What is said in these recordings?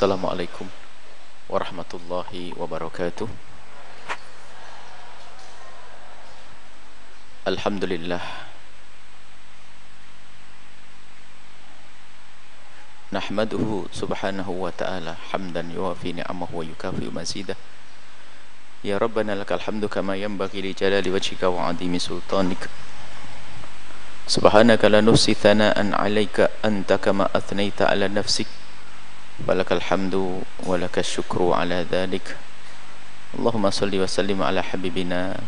Assalamualaikum warahmatullahi wabarakatuh. Alhamdulillah. Nahmaduhu subhanahu wa ta'ala Hamdan yuafi ni'amahu wa yukafi mazidah. Ya Rabbana lakal hamdu kama yanbaghi li jalali wajhika wa adimi sultanik. Subhanaka la nusi thana'an alayka anta kama athnayta ala nafsik ولك الحمد ولك الشكر على ذلك. اللهم صل وسلم على حبيبنا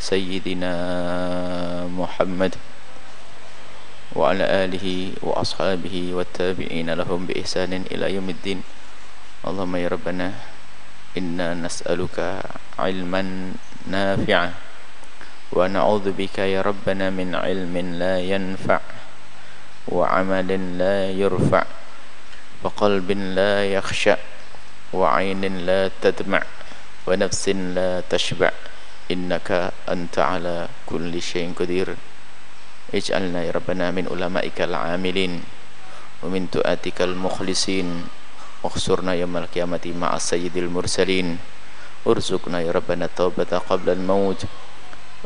سيدنا محمد وعلى آله وأصحابه والتابعين لهم بإحسان إلى يوم الدين. اللهم يا ربنا إنا نسألك علما نافعا ونعوذ بك يا ربنا من علم لا ينفع وعمل لا يرفع. وقلب لا يخشع وعين لا تدمع ونفس لا تشبع. إنك أنت على كل شيء قدير. اجعلنا يا ربنا من علمائك العاملين ومن تؤاتك المخلصين. واخسرنا يوم القيامة مع السيد المرسلين. ارزقنا يا ربنا التوبة قبل الموت.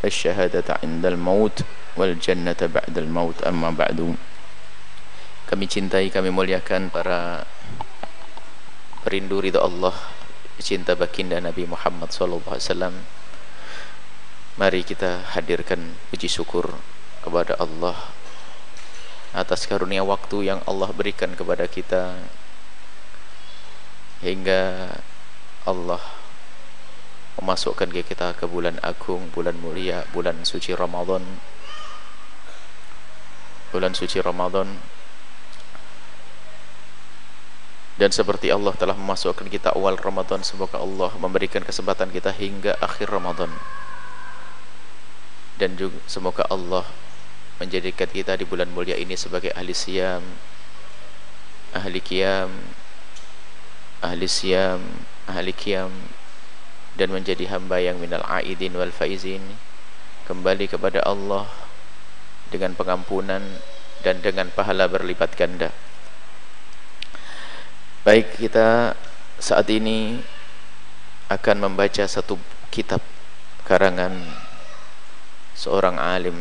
والشهادة عند الموت والجنة بعد الموت أما بعد. Kami cintai, kami muliakan para perindu ridha Allah, cinta baginda Nabi Muhammad sallallahu alaihi wasallam. Mari kita hadirkan puji syukur kepada Allah atas karunia waktu yang Allah berikan kepada kita hingga Allah memasukkan kita ke bulan agung, bulan mulia, bulan suci Ramadan. Bulan suci Ramadan dan seperti Allah telah memasukkan kita awal Ramadan semoga Allah memberikan kesempatan kita hingga akhir Ramadan. Dan juga semoga Allah menjadikan kita di bulan mulia ini sebagai ahli siam ahli qiyam ahli siam ahli qiyam dan menjadi hamba yang minal aidin wal faizin. Kembali kepada Allah dengan pengampunan dan dengan pahala berlipat ganda Baik kita saat ini akan membaca satu kitab karangan seorang alim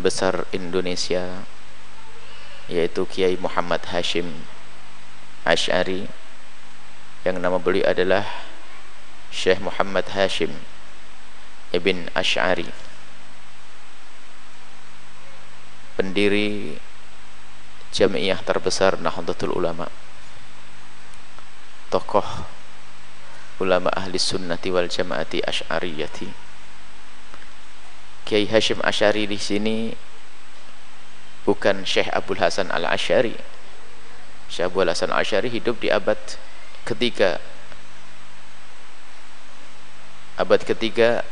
besar Indonesia yaitu Kiai Muhammad Hashim Ash'ari yang nama beliau adalah Syekh Muhammad Hashim Ibn Ash'ari. Pendiri jamiah terbesar Nahdlatul Ulama tokoh ulama ahli sunnati wal jamaati asy'ariyati Kiai Hashim Asy'ari di sini bukan Syekh Abdul Hasan Al Asy'ari Syekh Abdul Hasan Al Asy'ari hidup di abad ketiga. Abad ketiga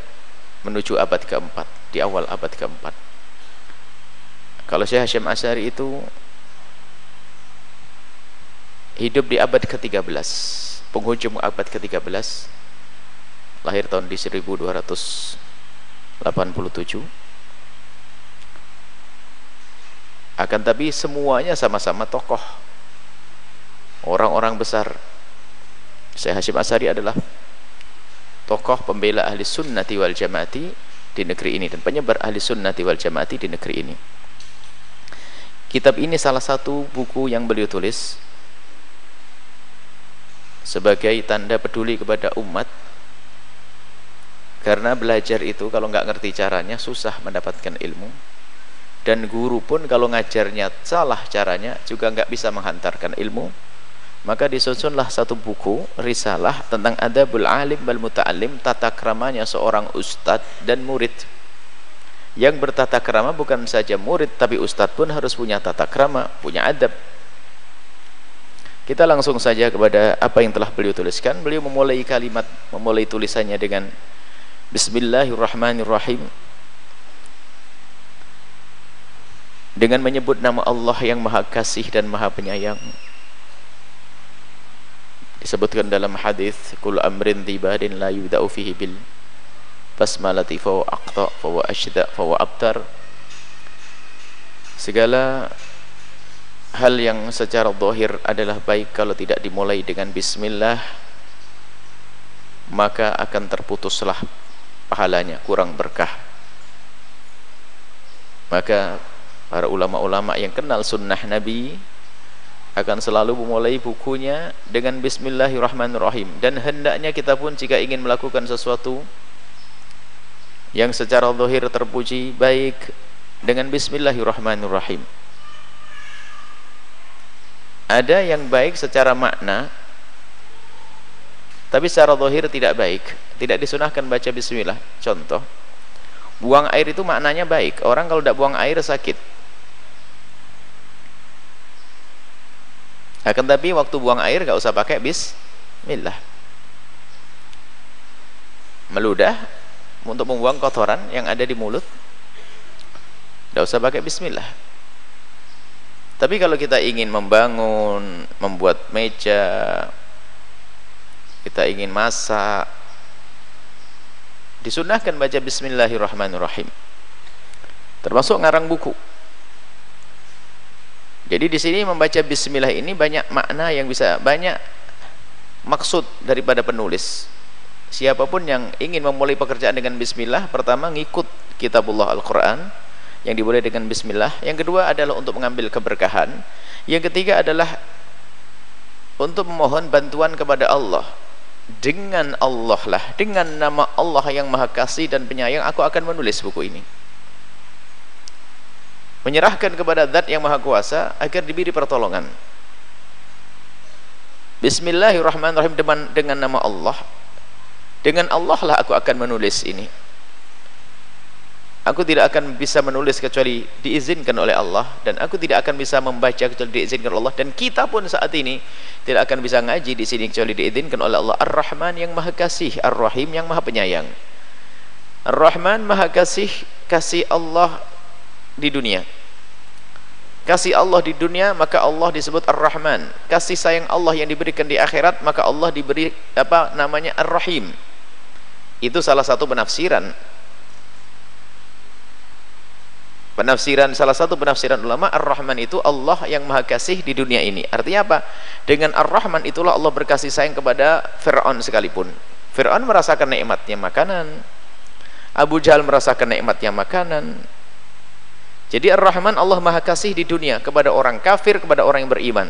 menuju abad keempat di awal abad keempat. Kalau Syekh Hashim Asy'ari itu hidup di abad ke-13 penghujung abad ke-13 lahir tahun di 1287 akan tapi semuanya sama-sama tokoh. Orang-orang besar. Syekh Hashim Asari adalah tokoh pembela ahli sunnati wal jamaati di negeri ini dan penyebar ahli sunnati wal jamaati di negeri ini. Kitab ini salah satu buku yang beliau tulis sebagai tanda peduli kepada umat. Karena belajar itu kalau nggak ngerti caranya susah mendapatkan ilmu. Dan guru pun kalau ngajarnya salah caranya juga nggak bisa menghantarkan ilmu. Maka disusunlah satu buku risalah tentang adabul alim wal muta'alim tata keramanya seorang ustadz dan murid. Yang bertata krama bukan saja murid tapi ustadz pun harus punya tata krama punya adab kita langsung saja kepada apa yang telah beliau tuliskan. Beliau memulai kalimat, memulai tulisannya dengan Bismillahirrahmanirrahim. Dengan menyebut nama Allah yang Maha Kasih dan Maha Penyayang. Disebutkan dalam hadis kul amrin tibadin la yudau fihi bil basmalati fa aqta fa ashda fa abtar. Segala hal yang secara zahir adalah baik kalau tidak dimulai dengan bismillah maka akan terputuslah pahalanya kurang berkah. Maka para ulama-ulama yang kenal sunnah Nabi akan selalu memulai bukunya dengan bismillahirrahmanirrahim. Dan hendaknya kita pun jika ingin melakukan sesuatu yang secara zahir terpuji baik dengan bismillahirrahmanirrahim ada yang baik secara makna tapi secara zahir tidak baik. Tidak disunahkan baca bismillah. Contoh buang air itu maknanya baik. Orang kalau tidak buang air sakit. Akan tapi waktu buang air gak usah pakai bismillah. Meludah untuk membuang kotoran yang ada di mulut tidak usah pakai bismillah tapi kalau kita ingin membangun, membuat meja, kita ingin masak, disunahkan baca Bismillahirrahmanirrahim. Termasuk ngarang buku. Jadi di sini membaca Bismillah ini banyak makna yang bisa banyak maksud daripada penulis. Siapa pun yang ingin memulai pekerjaan dengan Bismillah, pertama ngikut Kitabullah Al-Quran yang dimulai dengan bismillah. Yang kedua adalah untuk mengambil keberkahan. Yang ketiga adalah untuk memohon bantuan kepada Allah. Dengan Allah lah. Dengan nama Allah yang maha kasih dan penyayang aku akan menulis buku ini. Menyerahkan kepada zat yang maha kuasa agar diberi pertolongan. Bismillahirrahmanirrahim. Dengan nama Allah. Dengan Allah lah aku akan menulis ini Aku tidak akan bisa menulis kecuali diizinkan oleh Allah dan aku tidak akan bisa membaca kecuali diizinkan oleh Allah dan kita pun saat ini tidak akan bisa ngaji di sini kecuali diizinkan oleh Allah Ar-Rahman yang Maha Kasih, Ar-Rahim yang Maha Penyayang. Ar-Rahman Maha Kasih, kasih Allah di dunia. Kasih Allah di dunia maka Allah disebut Ar-Rahman. Kasih sayang Allah yang diberikan di akhirat maka Allah diberi apa namanya Ar-Rahim. Itu salah satu penafsiran penafsiran salah satu penafsiran ulama Ar-Rahman itu Allah yang maha kasih di dunia ini. Artinya apa? dengan Ar-Rahman itulah Allah berkasih sayang kepada Fir'aun sekalipun. Fir'aun merasakan nikmatnya makanan. Abu Jahal merasakan nikmatnya makanan. Jadi Ar-Rahman Allah maha kasih di dunia kepada orang kafir kepada orang yang beriman.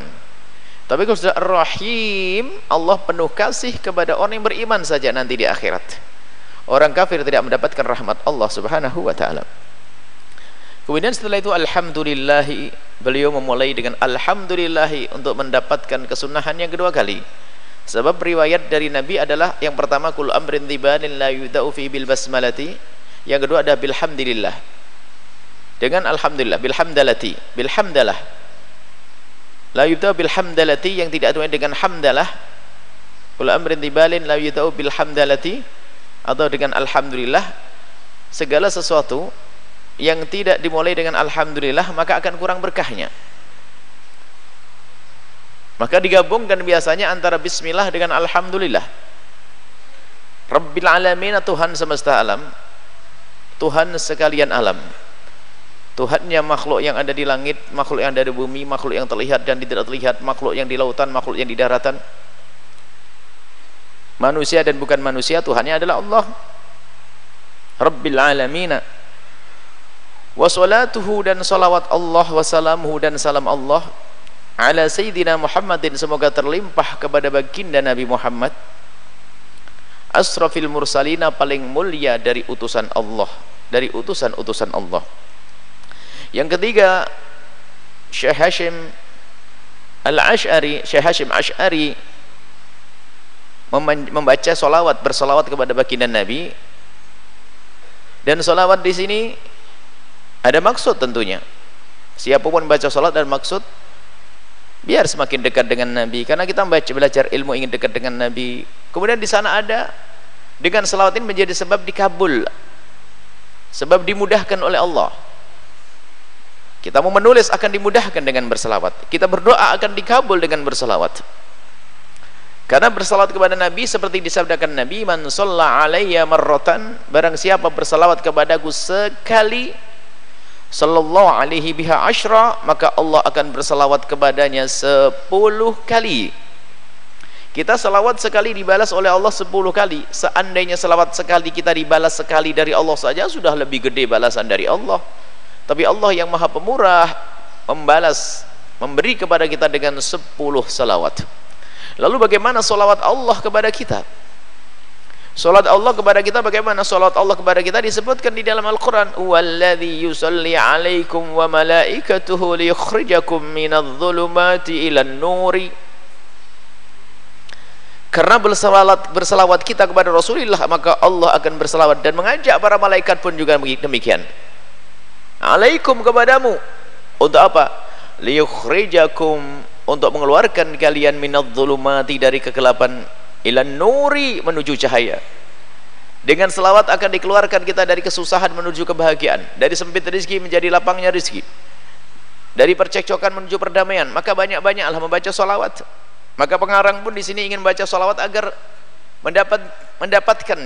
Tapi kalau sudah Ar-Rahim Allah penuh kasih kepada orang yang beriman saja nanti di akhirat. Orang kafir tidak mendapatkan rahmat Allah subhanahu wa ta'ala Kemudian setelah itu alhamdulillahi beliau memulai dengan alhamdulillahi untuk mendapatkan kesunahan yang kedua kali. Sebab riwayat dari Nabi adalah yang pertama kul amrin tibanin la yudau fi bil basmalati, yang kedua ada bilhamdulillah. Dengan alhamdulillah bilhamdalati, bilhamdalah. La yudau bilhamdalati yang tidak ada dengan hamdalah. Kul amrin tibalin la yudau bilhamdalati atau dengan alhamdulillah segala sesuatu yang tidak dimulai dengan alhamdulillah maka akan kurang berkahnya. Maka digabungkan biasanya antara bismillah dengan alhamdulillah. Rabbil alamin Tuhan semesta alam. Tuhan sekalian alam. Tuhannya makhluk yang ada di langit makhluk yang ada di bumi makhluk yang terlihat dan tidak terlihat makhluk yang di lautan makhluk yang di daratan. Manusia dan bukan manusia Tuhannya adalah Allah. Rabbil alamin Wassalatuhu dan salawat Allah wassalamuhu dan salam Allah ala sayyidina Muhammadin. Semoga terlimpah kepada baginda Nabi Muhammad. Asrafil mursalina paling mulia dari utusan Allah dari utusan-utusan Allah. Yang ketiga Syekh Hashim Al-Ash'ari Syekh Hashim Ash'ari membaca solawat bersolawat kepada baginda Nabi. Dan solawat di sini ada maksud tentunya. Siapa pun baca salat dan maksud biar semakin dekat dengan Nabi. Karena kita membaca belajar ilmu ingin dekat dengan Nabi. Kemudian di sana ada dengan selawat ini menjadi sebab dikabul sebab dimudahkan oleh Allah. Kita mau menulis akan dimudahkan dengan berselawat. Kita berdoa akan dikabul dengan berselawat. Karena bersalawat kepada Nabi seperti disabdakan Nabi man shalla alayya marratan barang siapa bersalawat kepadaku sekali sallallahu alaihi biha ashra maka Allah akan bersalawat kepadanya 10 kali. Kita salawat sekali dibalas oleh Allah 10 kali. Seandainya salawat sekali kita dibalas sekali dari Allah saja sudah lebih gede balasan dari Allah. Tapi Allah yang maha pemurah membalas memberi kepada kita dengan 10 salawat. Lalu bagaimana salawat Allah kepada kita Salat Allah kepada kita bagaimana? Salat Allah kepada kita disebutkan di dalam Al-Qur'an, "Wallazi yusalli 'alaikum wa malaikatuhu liyukhrijakum minadh-dhulumati ilan nuri." Karena bersalawat bersalawat kita kepada Rasulullah, maka Allah akan bersalawat dan mengajak para malaikat pun juga demikian. Alaikum kepadamu. Untuk apa? Liyukhrijakum untuk mengeluarkan kalian minadh-dhulumati dari kegelapan ilan nuri menuju cahaya. Dengan selawat akan dikeluarkan kita dari kesusahan menuju kebahagiaan. Dari sempit rezeki menjadi lapangnya rezeki dari percekcokan menuju perdamaian. Maka banyak-banyaklah membaca salawat maka pengarang pun di sini ingin membaca salawat agar mendapat mendapatkan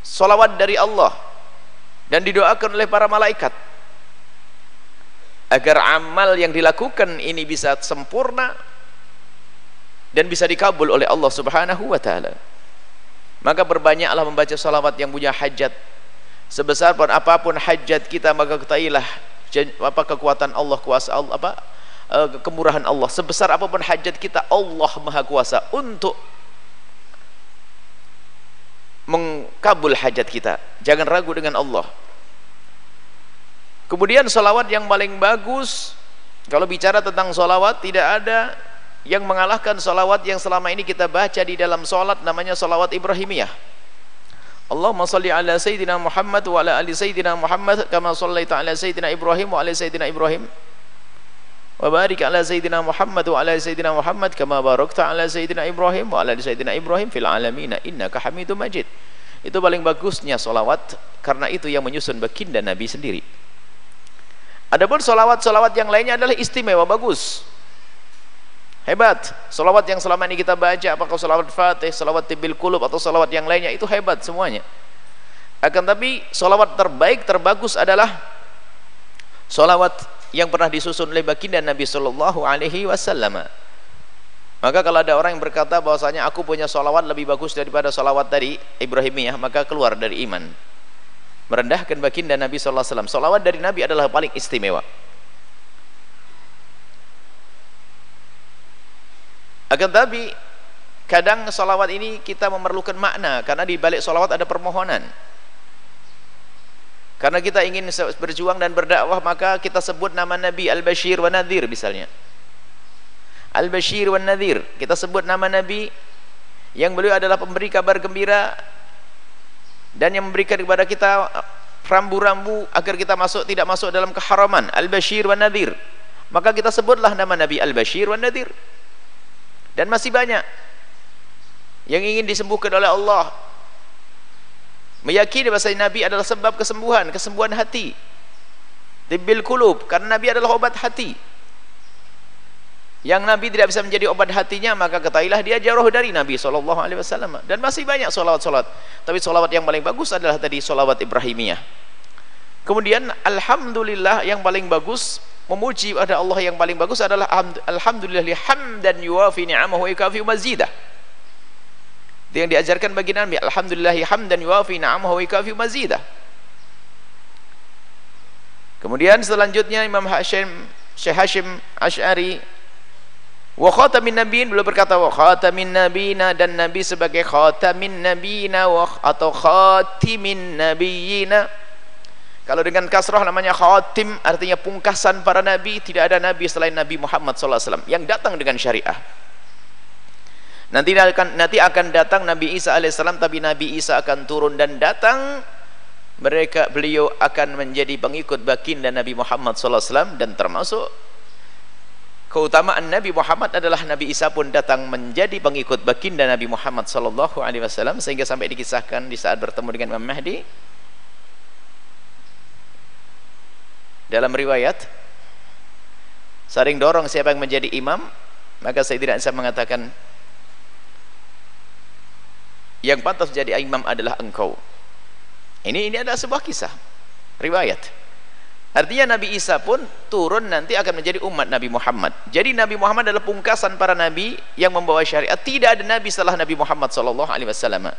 salawat dari Allah. Dan didoakan oleh para malaikat. Agar amal yang dilakukan ini bisa sempurna dan bisa dikabul oleh Allah Subhanahu wa taala. Maka berbanyaklah membaca salawat yang punya hajat. Sebesar pun apa pun hajat kita maka ketahuilah apa kekuatan Allah kuasa Allah apa eh, kemurahan Allah. Sebesar apa pun hajat kita Allah Maha Kuasa untuk mengkabul hajat kita. Jangan ragu dengan Allah. Kemudian salawat yang paling bagus kalau bicara tentang salawat tidak ada yang mengalahkan salawat yang selama ini kita baca di dalam salat namanya salawat Ibrahimiyah. Allahumma salli ala Sayyidina Muhammad wa ala ali Sayyidina Muhammad kama sallaita ala Sayyidina Ibrahim wa ala Sayyidina Ibrahim. Wa barik ala Sayyidina Muhammad wa ala Sayyidina Muhammad kama barakta ala Sayyidina Ibrahim wa ala Sayyidina Ibrahim fil alamina innaka hamidum majid. Itu paling bagusnya salawat karena itu yang menyusun baginda Nabi sendiri. Adapun salawat-salawat yang lainnya adalah istimewa bagus hebat. Salawat yang selama ini kita baca apakah salawat fatih, salawat tibil kulub atau salawat yang lainnya itu hebat semuanya. Akan tapi salawat terbaik, terbagus adalah salawat yang pernah disusun oleh baginda Nabi Sallallahu Alaihi Wasallam. Maka kalau ada orang yang berkata bahwasanya aku punya salawat lebih bagus daripada salawat dari Ibrahimiyah maka keluar dari iman. Merendahkan baginda Nabi Sallallahu Alaihi Wasallam. Salawat dari Nabi adalah paling istimewa akan tapi kadang salawat ini kita memerlukan makna. Karena di balik salawat ada permohonan. Karena kita ingin berjuang dan berdakwah maka kita sebut nama Nabi Al-Bashir wa Nadir misalnya. Al-Bashir wa Nadir. Kita sebut nama Nabi. Yang beliau adalah pemberi kabar gembira dan yang memberikan kepada kita rambu-rambu agar kita masuk tidak masuk dalam keharaman. Al-Bashir wa Nadir. Maka kita sebutlah nama Nabi Al-Bashir wa Nadir dan masih banyak yang ingin disembuhkan oleh Allah. Meyakini bahasa Nabi adalah sebab kesembuhan kesembuhan hati. Tibil kulub karena Nabi adalah obat hati. Yang Nabi tidak bisa menjadi obat hatinya maka ketahuilah dia jauh dari Nabi SAW dan masih banyak solawat-solawat. Tapi solawat yang paling bagus adalah tadi solawat Ibrahimiyah. Kemudian Alhamdulillah yang paling bagus memuji pada Allah yang paling bagus adalah alhamdulillah hamdan yuwafi ni'amahu yukafi mazidah. Itu yang diajarkan bagi Nabi alhamdulillah hamdan yuwafi ni'amahu yukafi mazidah. Kemudian selanjutnya Imam Hashim Syekh Hashim Ash'ari wa khatamin nabiin beliau berkata wa khatamin nabiyina dan nabi sebagai khatamin nabiyina atau khatimin nabiyina kalau dengan kasrah namanya khatim artinya pungkasan para nabi tidak ada nabi selain Nabi Muhammad SAW yang datang dengan syariah. Nanti akan nanti akan datang Nabi Isa alaihissalam tapi Nabi Isa akan turun dan datang. Mereka beliau akan menjadi pengikut baginda Nabi Muhammad SAW dan termasuk keutamaan Nabi Muhammad adalah Nabi Isa pun datang menjadi pengikut baginda Nabi Muhammad SAW sehingga sampai dikisahkan di saat bertemu dengan Imam Mahdi dalam riwayat saring dorong siapa yang menjadi imam maka saya tidak bisa mengatakan yang pantas jadi imam adalah engkau ini ini adalah sebuah kisah riwayat Artinya Nabi Isa pun turun nanti akan menjadi umat Nabi Muhammad. Jadi Nabi Muhammad adalah pungkasan para nabi yang membawa syariat. Tidak ada nabi setelah Nabi Muhammad sallallahu alaihi wasallam.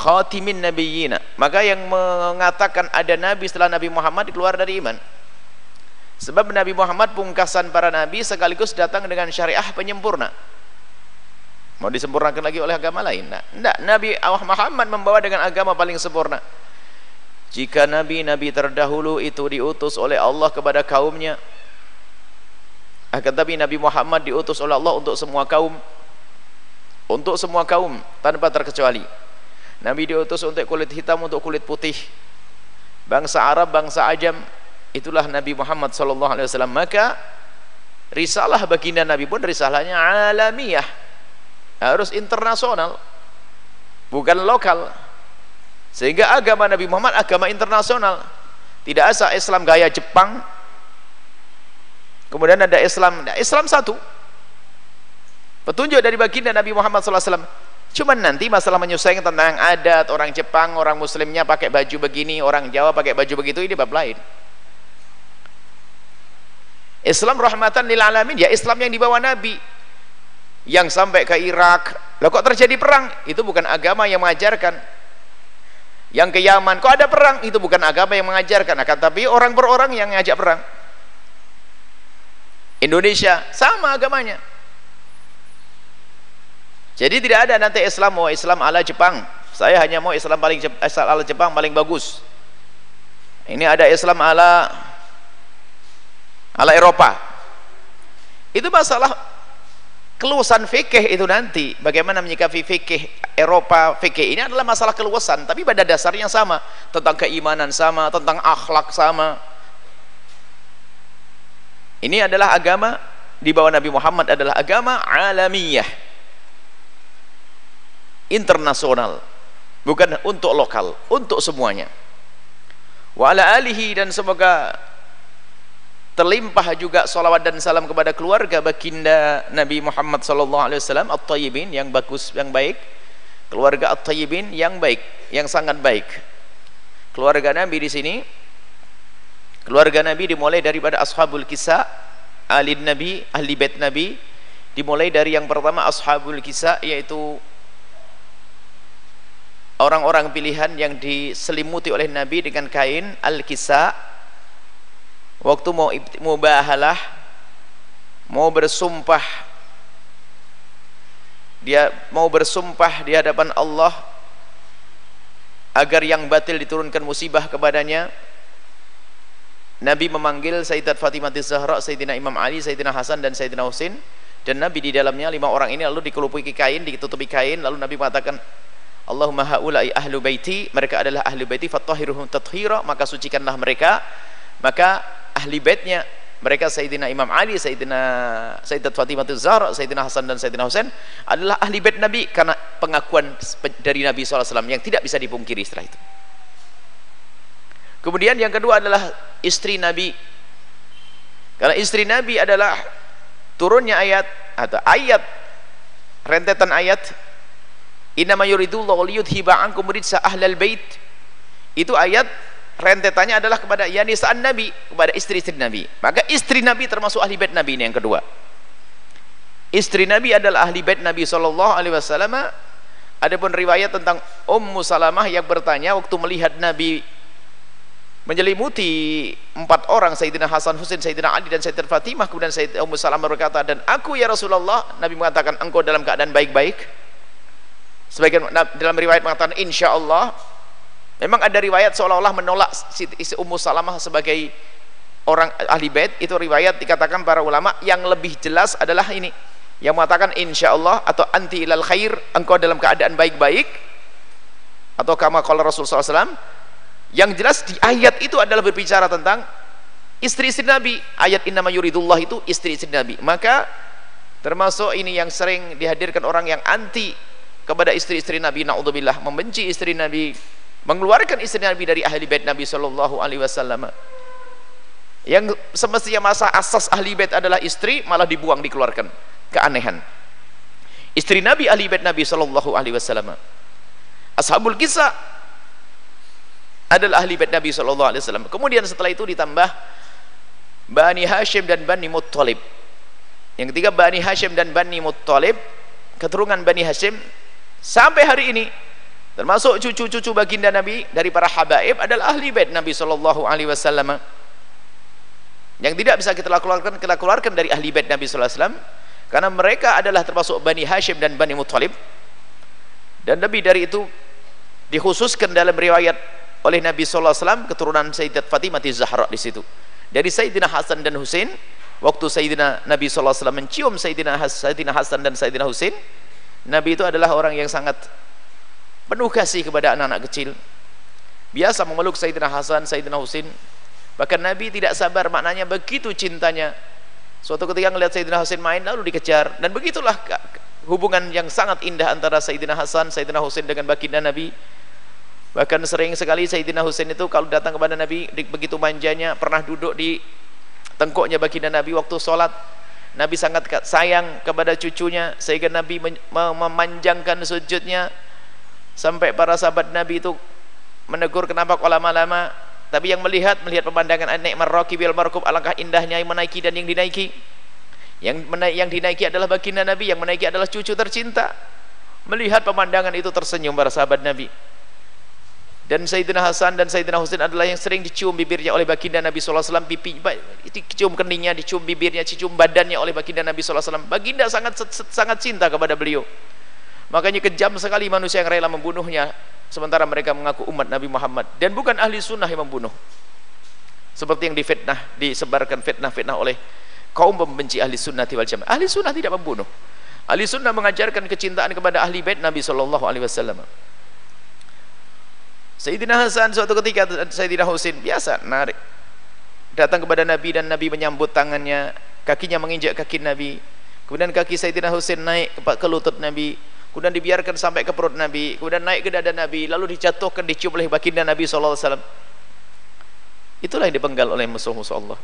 Khatimin nabiyina. Maka yang mengatakan ada nabi setelah Nabi Muhammad keluar dari iman. Sebab Nabi Muhammad pungkasan para nabi sekaligus datang dengan syariah penyempurna. Mau disempurnakan lagi oleh agama lain? Tidak. Nabi Muhammad membawa dengan agama paling sempurna jika nabi-nabi terdahulu itu diutus oleh Allah kepada kaumnya akan tapi Nabi Muhammad diutus oleh Allah untuk semua kaum untuk semua kaum tanpa terkecuali Nabi diutus untuk kulit hitam untuk kulit putih. Bangsa Arab, bangsa Ajam itulah Nabi Muhammad wasallam. Maka risalah baginda Nabi pun risalahnya alamiah. Harus internasional bukan lokal. Sehingga agama Nabi Muhammad agama internasional. Tidak asa Islam gaya Jepang. Kemudian ada Islam Islam satu. Petunjuk dari baginda Nabi Muhammad SAW cuman nanti masalah menyelesaikan tentang adat orang Jepang orang muslimnya pakai baju begini orang Jawa pakai baju begitu ini bab lain. Islam rahmatan lil alamin ya Islam yang dibawa Nabi. Yang sampai ke Irak. Lalu kok terjadi perang? Itu bukan agama yang mengajarkan. Yang ke Yaman kok ada perang? Itu bukan agama yang mengajarkan. Akan tapi orang per orang yang ngajak perang. Indonesia sama agamanya jadi tidak ada nanti Islam mau Islam ala Jepang. Saya hanya mau Islam paling Islam ala Jepang paling bagus. Ini ada Islam ala ala Eropa. Itu masalah keluasan fikih itu nanti. Bagaimana menyikapi fikih Eropa fikih ini adalah masalah keluasan tapi pada dasarnya sama. Tentang keimanan sama tentang akhlak sama. Ini adalah agama di bawah Nabi Muhammad adalah agama alamiyah internasional. Bukan untuk lokal untuk semuanya. Wa ala alihi dan semoga terlimpah juga salawat dan salam kepada keluarga baginda Nabi Muhammad sallallahu alaihi wasallam at-tayyibin yang bagus yang baik. Keluarga at-tayyibin yang baik yang sangat baik. Keluarga Nabi di sini. Keluarga Nabi dimulai daripada ashabul kisah ahli Nabi ahli bait Nabi. Dimulai dari yang pertama ashabul kisah yaitu orang-orang pilihan yang diselimuti oleh Nabi dengan kain al-kisah waktu mau mau bahalah mau bersumpah dia mau bersumpah di hadapan Allah agar yang batil diturunkan musibah kepadanya Nabi memanggil Sayyidat Fatimah Zahra, Sayyidina Imam Ali, Sayyidina Hasan dan Sayyidina Husain. Dan Nabi di dalamnya lima orang ini lalu dikelupuki kain, ditutupi kain lalu Nabi mengatakan Allahumma haula'i ahlu baiti mereka adalah ahlu baiti fattahiruhum tathira maka sucikanlah mereka maka ahli baitnya mereka Sayyidina Imam Ali, Sayyidina Sayyidat Fatimah Zahra, Sayyidina Hasan dan Sayyidina Husain adalah ahli bait Nabi karena pengakuan dari Nabi SAW yang tidak bisa dipungkiri setelah itu. Kemudian yang kedua adalah istri Nabi. Karena istri Nabi adalah turunnya ayat atau ayat rentetan ayat Innama yuridullahu liyudhiba ankum rijsa ahlal bait. Itu ayat rentetannya adalah kepada yanisaan Nabi kepada istri-istri Nabi. Maka istri Nabi termasuk ahli bait Nabi ini yang kedua. Istri Nabi adalah ahli bait Nabi sallallahu alaihi wasallam. Adapun riwayat tentang Ummu Salamah yang bertanya waktu melihat Nabi menyelimuti empat orang Sayyidina Hasan Husain Sayyidina Ali dan Sayyidina Fatimah. Kemudian Sayyidina Ummu Salamah berkata dan aku ya Rasulullah Nabi mengatakan engkau dalam keadaan baik-baik sebagian dalam riwayat mengatakan insyaallah. Memang ada riwayat seolah-olah menolak Siti Ummu Salamah sebagai orang ahli bait. Itu riwayat dikatakan para ulama yang lebih jelas adalah ini. Yang mengatakan insya Allah atau anti ilal khair engkau dalam keadaan baik-baik atau kama kalau Rasul SAW yang jelas di ayat itu adalah berbicara tentang istri-istri Nabi. Ayat innama yuridullah itu istri-istri Nabi. Maka termasuk ini yang sering dihadirkan orang yang anti kepada istri-istri Nabi na'udzubillah membenci istri Nabi mengeluarkan istri Nabi dari ahli bait Nabi sallallahu alaihi wasallam. Yang semestinya masa asas ahli bait adalah istri malah dibuang dikeluarkan. Keanehan. Istri Nabi ahli bait Nabi sallallahu alaihi wasallam. Ashabul kisah adalah ahli bait Nabi sallallahu alaihi wasallam. Kemudian setelah itu ditambah Bani Hashim dan Bani Muttalib. Yang ketiga Bani Hashim dan Bani Muttalib, keturunan Bani Hashim sampai hari ini termasuk cucu-cucu baginda Nabi dari para habaib adalah ahli bait Nabi sallallahu alaihi wasallam. Yang tidak bisa kita keluarkan kita keluarkan dari ahli bait Nabi sallallahu alaihi wasallam karena mereka adalah termasuk Bani Hashim dan Bani Muttalib. Dan lebih dari itu dikhususkan dalam riwayat oleh Nabi sallallahu alaihi wasallam keturunan Sayyidat Fatimah Zahra di situ. Dari Sayyidina Hasan dan Husain, waktu Sayyidina Nabi sallallahu alaihi wasallam mencium Sayyidina Hasan dan Sayyidina Husain, Nabi itu adalah orang yang sangat penuh kasih kepada anak-anak kecil. Biasa memeluk Sayyidina Hasan, Sayyidina Husain. Bahkan Nabi tidak sabar maknanya begitu cintanya. Suatu ketika melihat Sayyidina Husain main lalu dikejar dan begitulah hubungan yang sangat indah antara Sayyidina Hasan, Sayyidina Husain dengan baginda Nabi bahkan sering sekali Sayyidina Husain itu kalau datang kepada Nabi begitu manjanya pernah duduk di tengkuknya baginda Nabi waktu sholat Nabi sangat sayang kepada cucunya sehingga Nabi memanjangkan sujudnya. Sampai para sahabat Nabi itu menegur kenapa kok lama-lama? Tapi yang melihat melihat pemandangan anak marraki bil markub alangkah indahnya yang menaiki dan yang dinaiki. Yang menaik, yang dinaiki adalah baginda Nabi yang menaiki adalah cucu tercinta. Melihat pemandangan itu tersenyum para sahabat Nabi dan Sayyidina Hasan dan Sayyidina Husain adalah yang sering dicium bibirnya oleh baginda Nabi wasallam. Pipi dicium keningnya dicium bibirnya dicium badannya oleh baginda Nabi wasallam. Baginda sangat sangat cinta kepada beliau. Makanya kejam sekali manusia yang rela membunuhnya sementara mereka mengaku umat Nabi Muhammad. Dan bukan ahli sunnah yang membunuh. Seperti yang difitnah disebarkan fitnah-fitnah oleh kaum pembenci ahli sunnah wal jamaah. Ahli sunnah tidak membunuh. Ahli sunnah mengajarkan kecintaan kepada ahli bait Nabi sallallahu alaihi wasallam Sayyidina Hasan suatu ketika Sayyidina Husain biasa narik. Datang kepada Nabi dan Nabi menyambut tangannya kakinya menginjak kaki Nabi. Kemudian kaki Sayyidina Husain naik ke, lutut Nabi. Kemudian dibiarkan sampai ke perut Nabi. Kemudian naik ke dada Nabi lalu dijatuhkan dicium oleh baginda Nabi SAW itulah yang dipenggal oleh musuh-musuh Allah.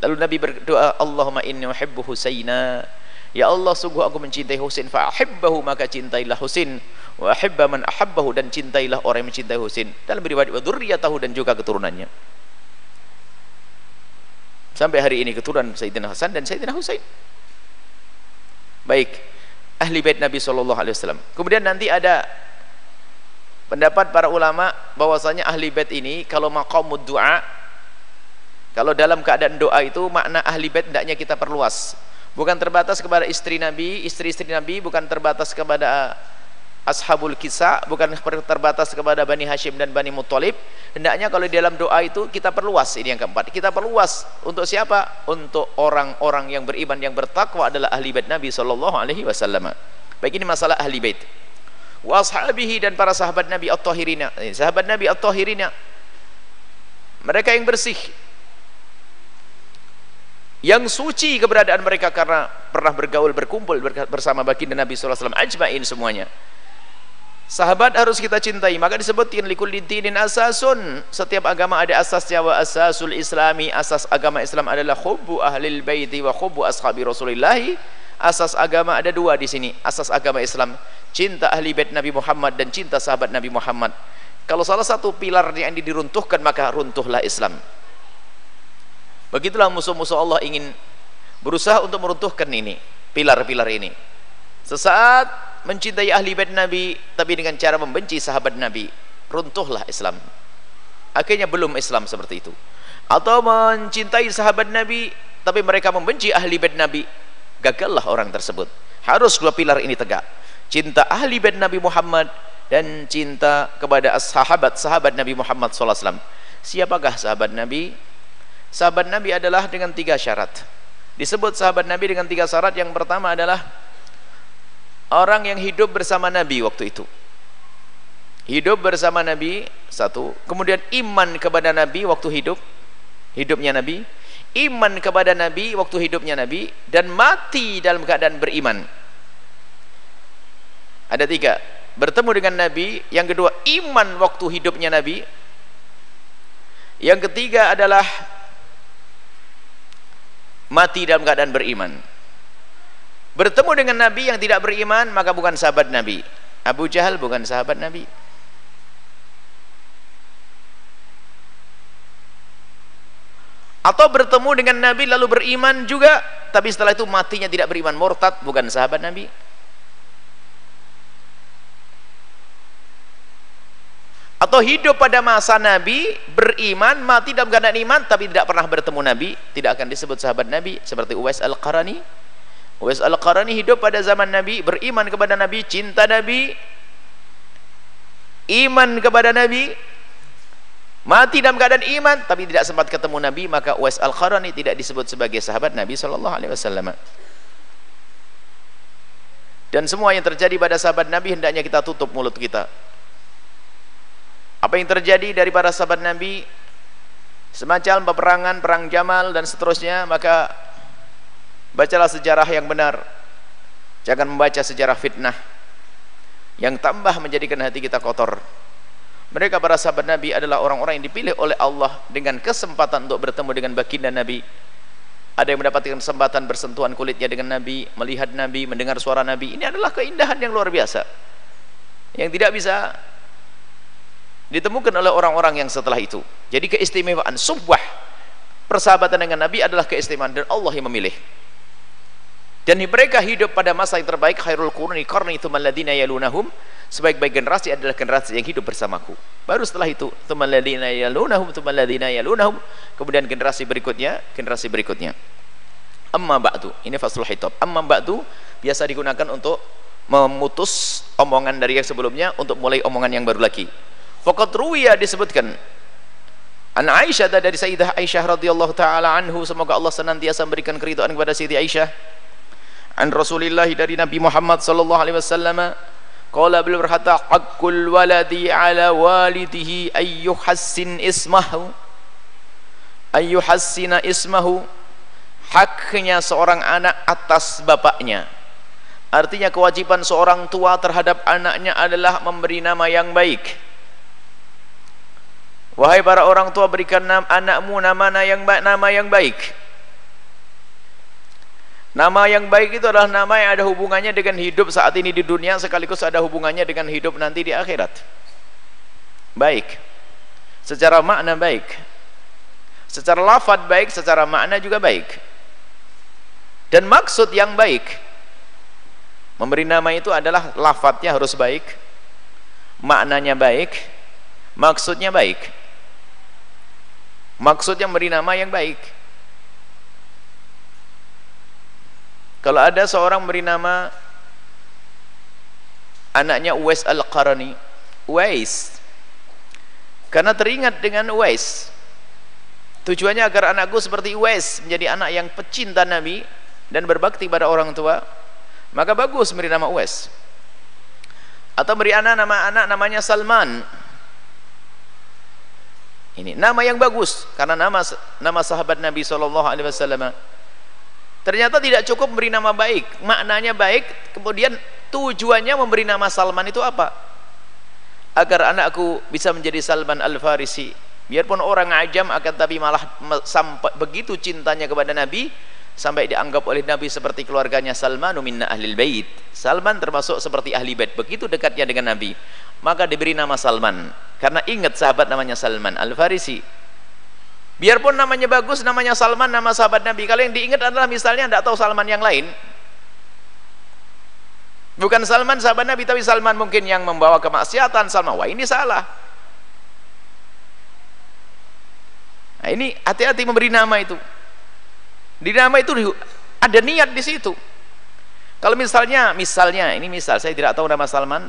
Lalu Nabi berdoa Allahumma inni uhibbu Husaina Ya Allah sungguh aku mencintai Husain fa ahibbahu maka cintailah Husain wa ahibba man ahabbahu dan cintailah orang yang mencintai Husain dalam riwayat wa dzurriyyatahu dan juga keturunannya. Sampai hari ini keturunan Sayyidina Hasan dan Sayyidina Husain. Baik. Ahli bait Nabi sallallahu alaihi wasallam. Kemudian nanti ada pendapat para ulama bahwasanya ahli bait ini kalau maqamud du'a kalau dalam keadaan doa itu makna ahli bait hendaknya kita perluas bukan terbatas kepada istri Nabi istri-istri Nabi bukan terbatas kepada ashabul kisah bukan terbatas kepada Bani Hashim dan Bani Muttalib. Hendaknya kalau di dalam doa itu kita perluas ini yang keempat. Kita perluas untuk siapa? untuk orang-orang yang beriman yang bertakwa adalah ahli bait Nabi sallallahu alaihi wasallam. Baik ini masalah ahli bait. Wa ashabihi dan para sahabat Nabi at-tahirina. Eh, sahabat Nabi at-tahirina. Mereka yang bersih yang suci keberadaan mereka karena pernah bergaul berkumpul bersama baginda Nabi SAW ajmain semuanya. Sahabat harus kita cintai maka disebutkan likul dinin asasun. Setiap agama ada asasnya wa asasul islami asas agama Islam adalah hubbu ahlil baiti wa hubbu ashabi rasulillahi. Asas agama ada dua di sini asas agama Islam cinta ahli bait Nabi Muhammad dan cinta sahabat Nabi Muhammad. Kalau salah satu pilar yang diruntuhkan maka runtuhlah Islam Begitulah musuh-musuh Allah ingin berusaha untuk meruntuhkan ini, pilar-pilar ini. Sesaat mencintai ahli bait Nabi tapi dengan cara membenci sahabat Nabi, runtuhlah Islam. Akhirnya belum Islam seperti itu. Atau mencintai sahabat Nabi tapi mereka membenci ahli bait Nabi, gagallah orang tersebut. Harus dua pilar ini tegak. Cinta ahli bait Nabi Muhammad dan cinta kepada sahabat sahabat Nabi Muhammad SAW. Siapakah sahabat Nabi? Sahabat Nabi adalah dengan tiga syarat. Disebut sahabat Nabi dengan tiga syarat. Yang pertama adalah orang yang hidup bersama Nabi waktu itu. Hidup bersama Nabi satu. Kemudian iman kepada Nabi waktu hidup hidupnya Nabi. Iman kepada Nabi waktu hidupnya Nabi. Dan mati dalam keadaan beriman. Ada tiga. Bertemu dengan Nabi. Yang kedua iman waktu hidupnya Nabi. Yang ketiga adalah mati dalam keadaan beriman. Bertemu dengan Nabi yang tidak beriman maka bukan sahabat Nabi. Abu Jahal bukan sahabat Nabi. Atau bertemu dengan Nabi lalu beriman juga tapi setelah itu matinya tidak beriman. Murtad bukan sahabat Nabi. Atau hidup pada masa Nabi beriman mati dalam keadaan iman tapi tidak pernah bertemu Nabi tidak akan disebut sahabat Nabi seperti Uwais Al-Qarani. Uwais Al-Qarani hidup pada zaman Nabi beriman kepada Nabi cinta Nabi iman kepada Nabi mati dalam keadaan iman tapi tidak sempat ketemu Nabi maka Uwais Al-Qarani tidak disebut sebagai sahabat Nabi sallallahu alaihi wasallam. Dan semua yang terjadi pada sahabat Nabi hendaknya kita tutup mulut kita apa yang terjadi dari para sahabat Nabi semacam peperangan perang Jamal dan seterusnya maka bacalah sejarah yang benar jangan membaca sejarah fitnah yang tambah menjadikan hati kita kotor mereka para sahabat Nabi adalah orang-orang yang dipilih oleh Allah dengan kesempatan untuk bertemu dengan baginda Nabi. Ada yang mendapatkan kesempatan bersentuhan kulitnya dengan Nabi, melihat Nabi, mendengar suara Nabi. Ini adalah keindahan yang luar biasa. Yang tidak bisa ditemukan oleh orang-orang yang setelah itu. Jadi keistimewaan subwah persahabatan dengan Nabi adalah keistimewaan dan Allah yang memilih. Dan mereka hidup pada masa yang terbaik khairul quruni qarni tsumma alladziina yalunahum sebaik-baik generasi adalah generasi yang hidup bersamaku baru setelah itu kemudian generasi berikutnya generasi berikutnya amma ba'du ini faslul hitab amma ba'du biasa digunakan untuk memutus omongan dari yang sebelumnya untuk mulai omongan yang baru lagi faqad ruwiya disebutkan. An Aisyah dari Sayyidah Aisyah radhiyallahu taala anhu semoga Allah senantiasa memberikan keridhaan kepada Siti Aisyah. An Rasulillah dari Nabi Muhammad sallallahu alaihi wasallam Qala beliau berkata haqqul waladi ala walidihi ayyuhassin ismahu. Ayyuhassina ismahu haknya seorang anak atas bapaknya. Artinya kewajiban seorang tua terhadap anaknya adalah memberi nama yang baik wahai para orang tua berikan nama, anakmu nama yang nama yang baik Nama yang baik itu adalah nama yang ada hubungannya dengan hidup saat ini di dunia sekaligus ada hubungannya dengan hidup nanti di akhirat. Baik. Secara makna baik. Secara lafad baik, secara makna juga baik. Dan maksud yang baik memberi nama itu adalah lafadnya harus baik, maknanya baik, maksudnya baik. Maksudnya memberi nama yang baik. Kalau ada seorang beri nama anaknya Uwais Al-Qarani, Uwais. Karena teringat dengan Uwais. Tujuannya agar anakku seperti Uwais menjadi anak yang pecinta Nabi dan berbakti pada orang tua, maka bagus beri nama Uwais. Atau beri anak nama anak namanya Salman. Ini nama yang bagus. Karena nama nama sahabat Nabi sallallahu alaihi wasallam. Ternyata tidak cukup memberi nama baik. Maknanya baik kemudian tujuannya memberi nama Salman itu apa? Agar anakku bisa menjadi Salman Al-Farisi. Biarpun orang ajam akan tapi malah sampai begitu cintanya kepada Nabi sampai dianggap oleh Nabi seperti keluarganya Salman minna ahlil bait. Salman termasuk seperti ahli bait. Begitu dekatnya dengan Nabi maka diberi nama Salman. Karena ingat sahabat namanya Salman Al-Farisi. Biarpun namanya bagus namanya Salman nama sahabat Nabi. Kalau yang diingat adalah misalnya tidak tahu Salman yang lain. Bukan Salman sahabat Nabi tapi Salman mungkin yang membawa kemaksiatan. Salman wah ini salah. Nah ini hati-hati memberi nama itu. Di nama itu ada niat di situ. Kalau misalnya misalnya ini misal saya tidak tahu nama Salman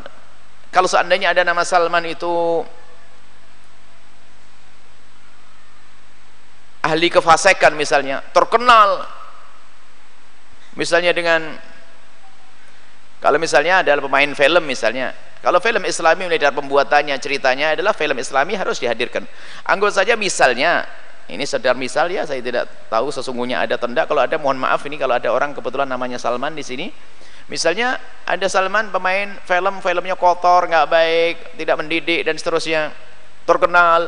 kalau seandainya ada nama Salman itu ahli kefasekan misalnya terkenal. Misalnya dengan kalau misalnya adalah pemain film misalnya kalau film islami mulai dari pembuatannya ceritanya adalah film islami harus dihadirkan. Anggap saja misalnya ini sedar misal ya saya tidak tahu sesungguhnya ada tanda kalau ada mohon maaf ini kalau ada orang kebetulan namanya Salman di sini misalnya ada Salman pemain film filmnya kotor nggak baik tidak mendidik dan seterusnya terkenal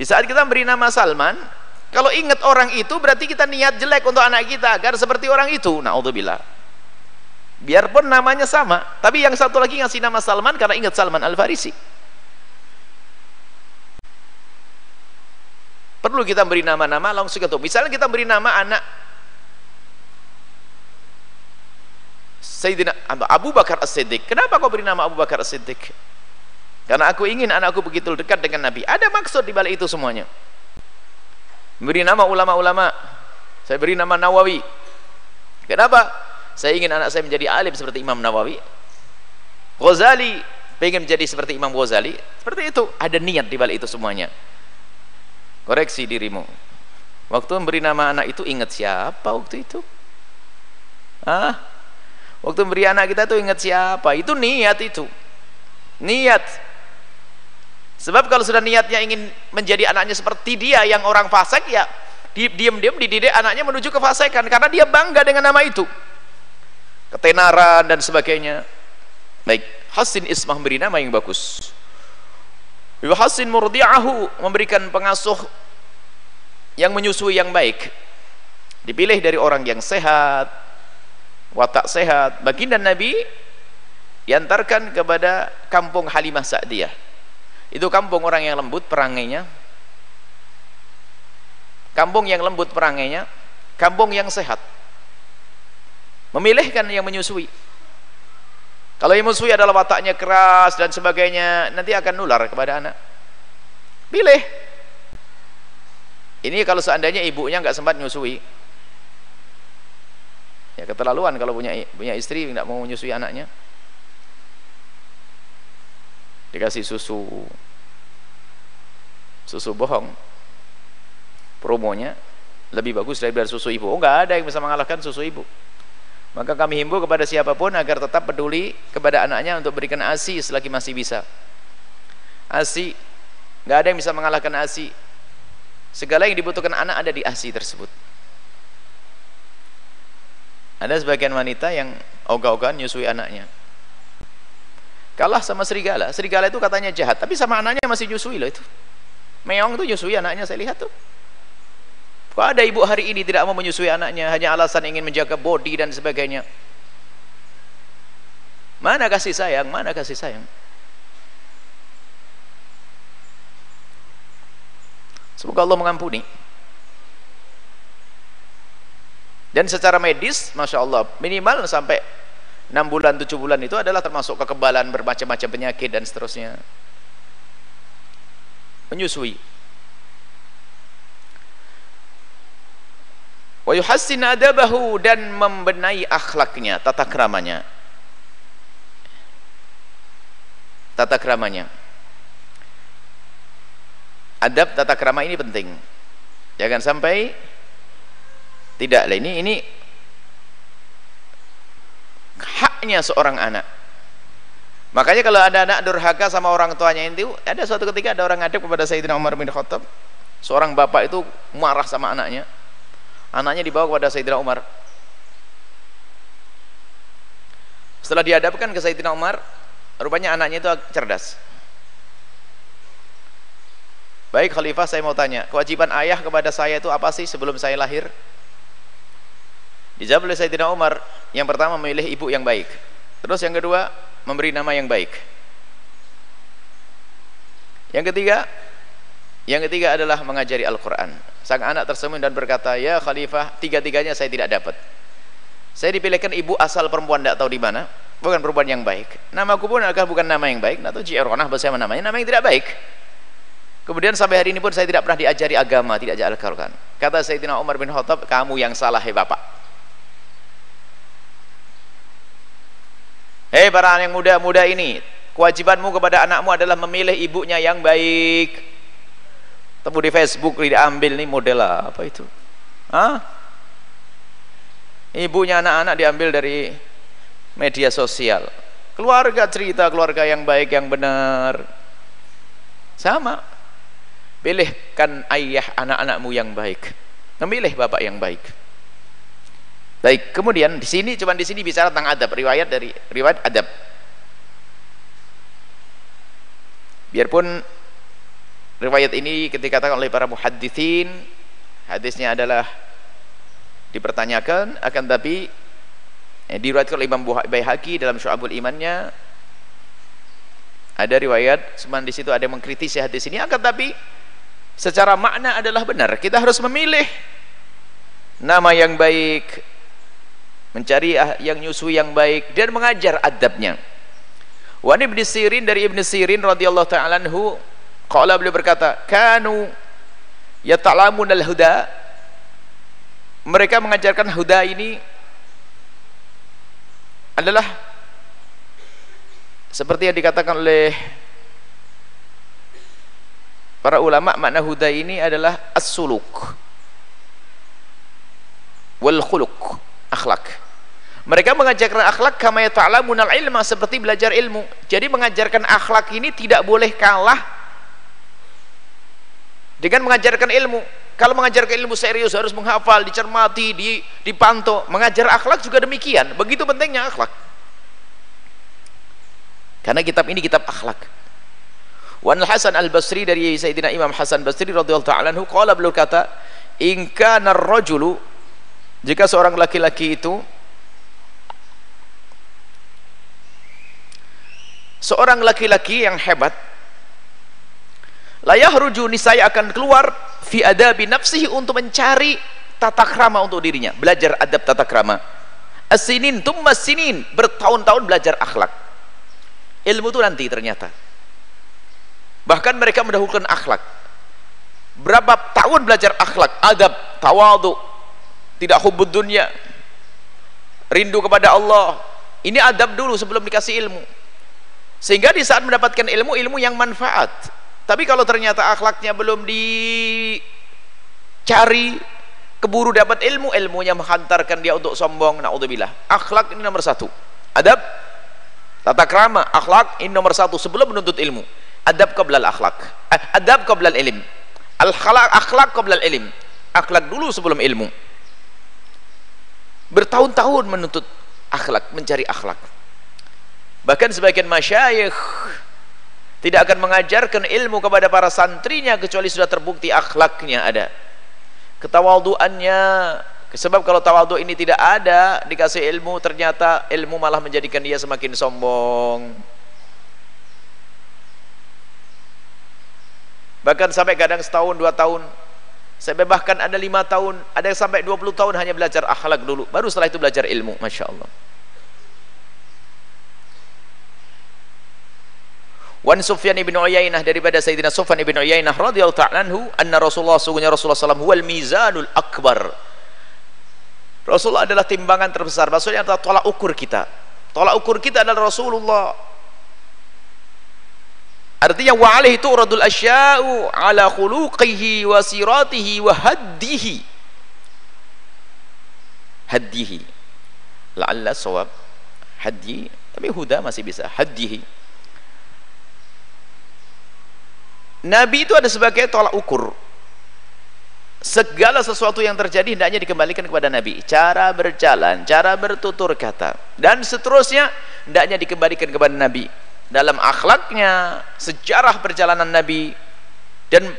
di saat kita beri nama Salman, kalau ingat orang itu berarti kita niat jelek untuk anak kita agar seperti orang itu. Nauzubillah. Biarpun namanya sama, tapi yang satu lagi ngasih nama Salman karena ingat Salman Al-Farisi. perlu kita beri nama-nama langsung ketuk misalnya kita beri nama anak Sayyidina Abu Bakar As-Siddiq. Kenapa kau beri nama Abu Bakar As-Siddiq? Karena aku ingin anakku begitu dekat dengan Nabi. Ada maksud di balik itu semuanya. Beri nama ulama-ulama. Saya beri nama Nawawi. Kenapa? Saya ingin anak saya menjadi alim seperti Imam Nawawi. Ghazali pengen menjadi seperti Imam Ghazali. Seperti itu. Ada niat di balik itu semuanya. Koreksi dirimu. Waktu memberi nama anak itu ingat siapa waktu itu? Ah waktu memberi anak kita tuh ingat siapa? Itu niat itu. Niat. Sebab kalau sudah niatnya ingin menjadi anaknya seperti dia yang orang fasik ya diam-diam dididik anaknya menuju kefasikan karena dia bangga dengan nama itu. Ketenaran dan sebagainya. Baik. Hasin ismah memberi nama yang bagus. Hasin murdi'ahu memberikan pengasuh yang menyusui yang baik. Dipilih dari orang yang sehat watak sehat. Baginda Nabi diantarkan kepada kampung Halimah Sa'diyah. Itu kampung orang yang lembut perangainya. Kampung yang lembut perangainya. Kampung yang sehat. Memilihkan yang menyusui. Kalau yang menyusui adalah wataknya keras dan sebagainya nanti akan nular kepada anak. Pilih. Ini kalau seandainya ibunya nggak sempat menyusui ya keterlaluan kalau punya punya istri tidak mau menyusui anaknya. Dikasih susu. Susu bohong. Promonya lebih bagus daripada susu ibu. Oh nggak ada yang bisa mengalahkan susu ibu. Maka kami himbau kepada siapa pun agar tetap peduli kepada anaknya untuk berikan asi selagi masih bisa. Asi nggak ada yang bisa mengalahkan asi. Segala yang dibutuhkan anak ada di asi tersebut ada sebagian wanita yang ogah-ogahan nyusui anaknya. Kalah sama serigala. Serigala itu katanya jahat tapi sama anaknya masih nyusui loh itu. Meong itu nyusui anaknya saya lihat tuh. Kok ada ibu hari ini tidak mau menyusui anaknya hanya alasan ingin menjaga body dan sebagainya. Mana kasih sayang mana kasih sayang? Semoga Allah mengampuni dan secara medis Masya Allah minimal sampai 6 bulan 7 bulan itu adalah termasuk kekebalan bermacam-macam penyakit dan seterusnya. Menyusui. Wa yuhassin adabahu dan membenahi akhlaknya tata keramanya tata keramanya adab tata kerama ini penting. Jangan sampai tidak lah ini ini haknya seorang anak. Makanya kalau ada anak durhaka sama orang tuanya itu ada suatu ketika ada orang ngadep kepada Sayyidina Umar bin Khattab seorang bapak itu marah sama anaknya. Anaknya dibawa kepada Sayyidina Umar. Setelah dihadapkan ke Sayyidina Umar rupanya anaknya itu cerdas. Baik khalifah saya mau tanya kewajiban ayah kepada saya itu apa sih sebelum saya lahir Dijawab oleh Sayyidina Umar, yang pertama memilih ibu yang baik. Terus yang kedua, memberi nama yang baik. Yang ketiga, yang ketiga adalah mengajari Al-Qur'an. Sang anak tersenyum dan berkata, "Ya khalifah, tiga-tiganya saya tidak dapat. Saya dipilihkan ibu asal perempuan tidak tahu di mana, bukan perempuan yang baik. Namaku pun adalah bukan nama yang baik, atau Ji'ronah bahasa namanya, nama yang tidak baik." Kemudian sampai hari ini pun saya tidak pernah diajari agama, tidak ajar Al-Qur'an. Kata Sayyidina Umar bin Khattab, "Kamu yang salah, hei Bapak." Hei para yang muda-muda ini, kewajibanmu kepada anakmu adalah memilih ibunya yang baik. Temu di Facebook diambil nih model apa itu? Hah? Ibunya anak-anak diambil dari media sosial. Keluarga cerita keluarga yang baik yang benar. Sama. Pilihkan ayah anak-anakmu yang baik. Memilih bapak yang baik. Baik, kemudian di sini cuma di sini bicara tentang adab, riwayat dari riwayat adab. Biarpun riwayat ini ketika dikatakan oleh para muhadditsin hadisnya adalah dipertanyakan akan tapi eh, diriwayatkan oleh Imam Baihaqi dalam Syu'abul Imannya ada riwayat cuman di situ ada yang mengkritisi hadis ini akan tapi secara makna adalah benar kita harus memilih nama yang baik mencari ah, yang nyusu yang baik dan mengajar adabnya. Wa ibn Sirin dari Ibn Sirin radhiyallahu ta'ala anhu qala beliau berkata kanu yata'lamun al-huda. Mereka mengajarkan huda ini adalah seperti yang dikatakan oleh para ulama makna huda ini adalah as-suluk wal khuluq akhlak mereka mengajarkan akhlak kama yata'lamun al-ilma seperti belajar ilmu. Jadi mengajarkan akhlak ini tidak boleh kalah dengan mengajarkan ilmu. Kalau mengajarkan ilmu serius harus menghafal dicermati di, dipantau. Mengajar akhlak juga demikian. Begitu pentingnya akhlak. Karena kitab ini kitab akhlak. Wan Hasan Al Basri dari Sayyidina Imam Hasan Basri radhiyallahu taala anhu qala beliau kata in kana rajulu jika seorang laki-laki itu seorang laki-laki yang hebat. Layah rujuni saya akan keluar fi adabi nafsihi untuk mencari tata krama untuk dirinya. Belajar adab tata krama. Asinin tumma sinin bertahun-tahun belajar akhlak. Ilmu itu nanti ternyata. Bahkan mereka mendahulukan akhlak. Berapa tahun belajar akhlak adab tawadu tidak hubud dunia rindu kepada Allah. Ini adab dulu sebelum dikasih ilmu sehingga di saat mendapatkan ilmu ilmu yang manfaat. Tapi kalau ternyata akhlaknya belum dicari keburu dapat ilmu ilmunya menghantarkan dia untuk sombong naudzubillah. Akhlak ini nomor satu. Adab tata krama akhlak ini nomor satu sebelum menuntut ilmu. Adab qabla akhlak eh, adab qabla ilm al khalaq akhlak qabla ilm akhlak dulu sebelum ilmu. Bertahun-tahun menuntut akhlak mencari akhlak bahkan sebagian masyayikh tidak akan mengajarkan ilmu kepada para santrinya kecuali sudah terbukti akhlaknya ada. Ketawaduannya sebab kalau tawadu ini tidak ada dikasih ilmu ternyata ilmu malah menjadikan dia semakin sombong. Bahkan sampai kadang setahun dua tahun sampai bahkan ada lima tahun ada yang sampai dua puluh tahun hanya belajar akhlak dulu baru setelah itu belajar ilmu Masya Allah Wan Sufyan ibn Uyainah daripada Sayyidina Sufyan ibn Uyainah radhiyallahu ta'ala anhu anna Rasulullah sungguhnya Rasulullah sallallahu huwal mizanul akbar. Rasulullah adalah timbangan terbesar. Maksudnya adalah tolak ukur kita. Tolak ukur kita adalah Rasulullah. Artinya wa alaihi turadul asya'u ala khuluqihi wa siratihi wa haddihi. Haddihi. La'alla sawab. Haddi tapi huda masih bisa. Haddihi Nabi itu ada sebagai tolak ukur. Segala sesuatu yang terjadi hendaknya dikembalikan kepada Nabi. Cara berjalan, cara bertutur kata. Dan seterusnya hendaknya dikembalikan kepada Nabi. Dalam akhlaknya sejarah perjalanan Nabi dan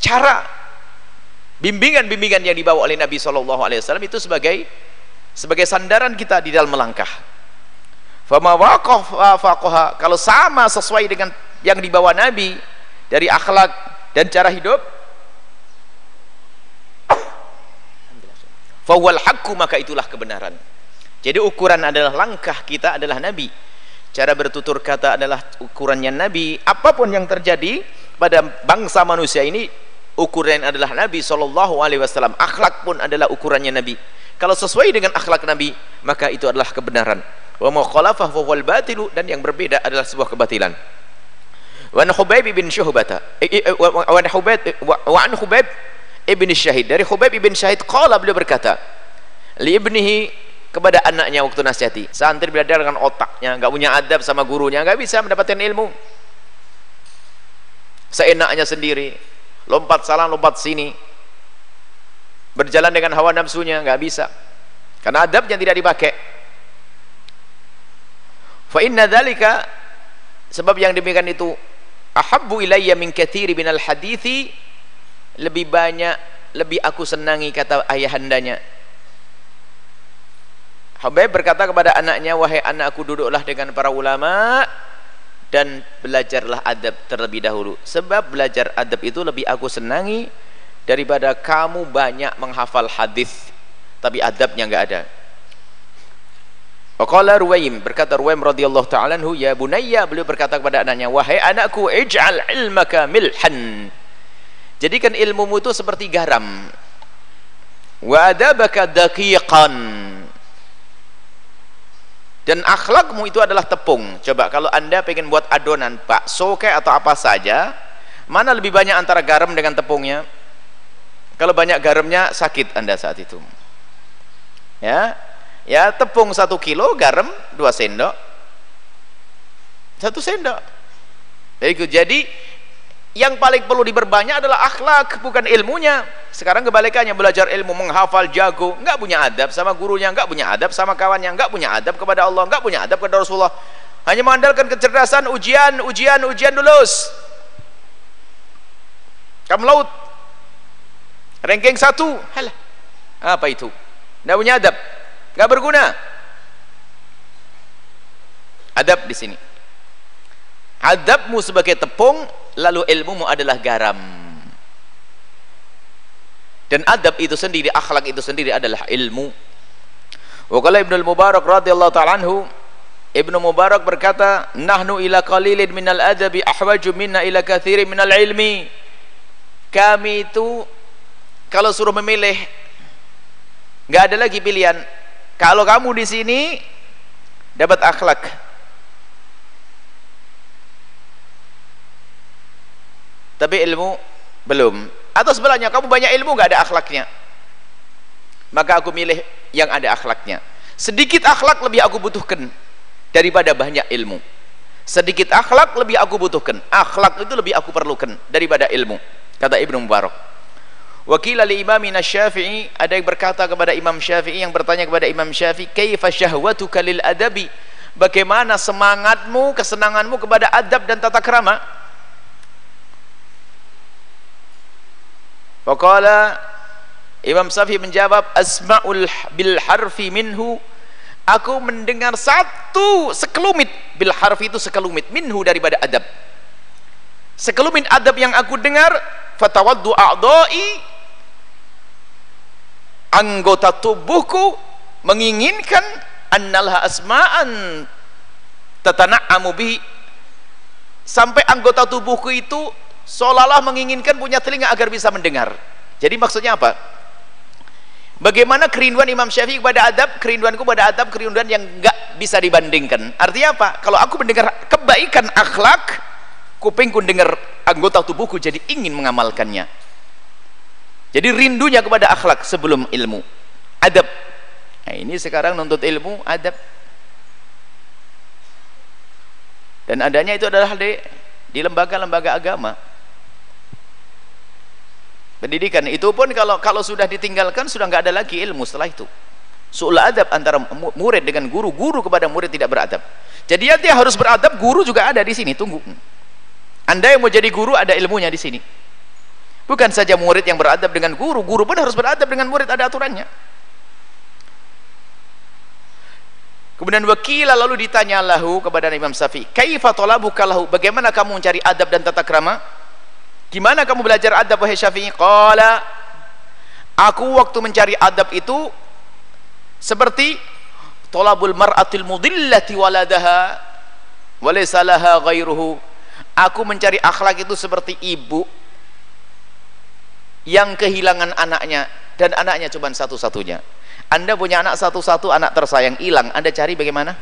cara bimbingan-bimbingan yang dibawa oleh Nabi SAW itu sebagai sebagai sandaran kita di dalam melangkah. Kalau sama sesuai dengan yang dibawa Nabi dari akhlak dan cara hidup fawal hakku maka itulah kebenaran. Jadi ukuran adalah langkah kita adalah Nabi. Cara bertutur kata adalah ukurannya Nabi. Apa pun yang terjadi pada bangsa manusia ini ukuran adalah Nabi Shallallahu Alaihi Wasallam. Akhlak pun adalah ukurannya Nabi. Kalau sesuai dengan akhlak Nabi maka itu adalah kebenaran. Wa batilu dan yang berbeda adalah sebuah kebatilan wa Hubaib bin Syuhbata wa Hubaib wa an Hubaib ibn Syahid. Dari Hubaib ibn Syahid qala beliau berkata li ibnihi kepada anaknya waktu nasihati. Santri belajar dengan otaknya nggak punya adab sama gurunya nggak bisa mendapatkan ilmu. Seenaknya sendiri lompat salah lompat sini. Berjalan dengan hawa nafsunya nggak bisa. Karena adabnya tidak dipakai. Fa inna dzalika sebab yang demikian itu ahabbu ilayya min katsiri minal hadithi lebih banyak lebih aku senangi kata ayahandanya. Habib berkata kepada anaknya wahai anakku duduklah dengan para ulama dan belajarlah adab terlebih dahulu. Sebab belajar adab itu lebih aku senangi daripada kamu banyak menghafal hadis tapi adabnya enggak ada Waqala Ruwaim berkata Ruwaim radhiyallahu taala anhu ya bunayya beliau berkata kepada anaknya wahai anakku ij'al ilmaka milhan. Jadikan ilmumu itu seperti garam. Wa adabaka daqiqan. Dan akhlakmu itu adalah tepung. Coba kalau anda pengen buat adonan bakso kayak atau apa saja mana lebih banyak antara garam dengan tepungnya? Kalau banyak garamnya sakit anda saat itu. Ya ya tepung satu kilo garam dua sendok. Satu sendok. Jadi yang paling perlu diperbanyak adalah akhlak bukan ilmunya. Sekarang kebalikannya belajar ilmu menghafal jago. Enggak punya adab sama gurunya enggak punya adab sama kawannya enggak punya adab kepada Allah enggak punya adab kepada Rasulullah. Hanya mengandalkan kecerdasan ujian ujian ujian lulus. Kamu laut. Ranking satu. Halah. Apa itu? Enggak punya adab enggak berguna. Adab di sini. Adabmu sebagai tepung lalu ilmumu adalah garam. Dan adab itu sendiri akhlak itu sendiri adalah ilmu. Wa qala ibnu mubarak radhiyallahu ta'ala anhu ibnu mubarak berkata nahnu ila qalilin minal adabi ahwaju minna ila kathirin minal ilmi. Kami itu kalau suruh memilih enggak ada lagi pilihan kalau kamu di sini dapat akhlak. Tapi ilmu belum. Atau sebelahnya kamu banyak ilmu nggak ada akhlaknya. Maka aku milih yang ada akhlaknya. Sedikit akhlak lebih aku butuhkan daripada banyak ilmu. Sedikit akhlak lebih aku butuhkan. Akhlak itu lebih aku perlukan daripada ilmu kata Ibnu Mubarak Wakil ali imamina syafi'i ada yang berkata kepada Imam Syafi'i yang bertanya kepada Imam Syafi'i kaifa syahwatuka lil adabi? Bagaimana semangatmu kesenanganmu kepada adab dan tata krama? Faqala Imam Syafi'i menjawab asma'ul bil harfi minhu. Aku mendengar satu sekelumit bil harfi itu sekelumit minhu daripada adab. Sekelumit adab yang aku dengar fatawaddu a'dha'i anggota tubuhku menginginkan annalha asma'an tatana'amu bihi. Sampai anggota tubuhku itu seolah-olah menginginkan punya telinga agar bisa mendengar. Jadi maksudnya apa? Bagaimana kerinduan Imam Syafi'i kepada adab? Kerinduanku pada adab kerinduan yang enggak bisa dibandingkan. Artinya apa? Kalau aku mendengar kebaikan akhlak kupingku dengar anggota tubuhku jadi ingin mengamalkannya jadi rindunya kepada akhlak sebelum ilmu. Adab. Nah ini sekarang nuntut ilmu adab. Dan adanya itu adalah di, di lembaga-lembaga agama. Pendidikan itu pun kalau kalau sudah ditinggalkan sudah nggak ada lagi ilmu setelah itu. Soal adab antara murid dengan guru. Guru kepada murid tidak beradab. Jadi dia harus beradab guru juga ada di sini. Tunggu. Anda yang mau jadi guru ada ilmunya di sini bukan saja murid yang beradab dengan guru guru pun harus beradab dengan murid ada aturannya kemudian wakila lalu ditanya lahu kepada Imam Syafi'i kaifa lahu bagaimana kamu mencari adab dan tata krama Gimana kamu belajar adab wahai Syafi'i? Qala Aku waktu mencari adab itu seperti tolabul mar'atil mudillati waladaha walaysa laha ghairuhu. Aku mencari akhlak itu seperti ibu yang kehilangan anaknya dan anaknya cuma satu-satunya. Anda punya anak satu-satu, anak tersayang hilang. Anda cari bagaimana?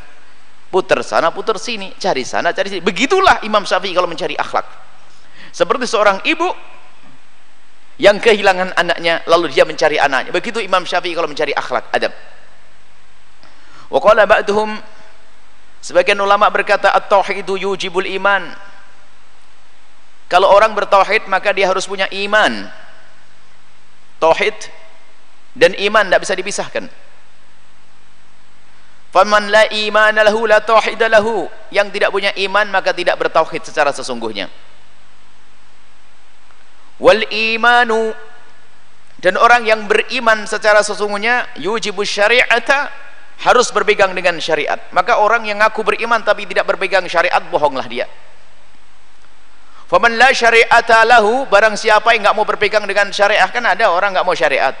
Putar sana, putar sini, cari sana, cari sini. Begitulah Imam Syafi'i kalau mencari akhlak seperti seorang ibu yang kehilangan anaknya lalu dia mencari anaknya begitu Imam Syafi'i kalau mencari akhlak adab wa qala ba'duhum sebagian ulama berkata at-tauhidu yujibul iman kalau orang bertauhid maka dia harus punya iman tauhid dan iman tidak bisa dipisahkan. Faman la iman lahu la tauhid lahu. Yang tidak punya iman maka tidak bertauhid secara sesungguhnya. Wal imanu dan orang yang beriman secara sesungguhnya yujibu syari'ata harus berpegang dengan syariat. Maka orang yang ngaku beriman tapi tidak berpegang syariat bohonglah dia faman la syari'ata lahu barang siapa yang enggak mau berpegang dengan syariah kan ada orang enggak mau syariat.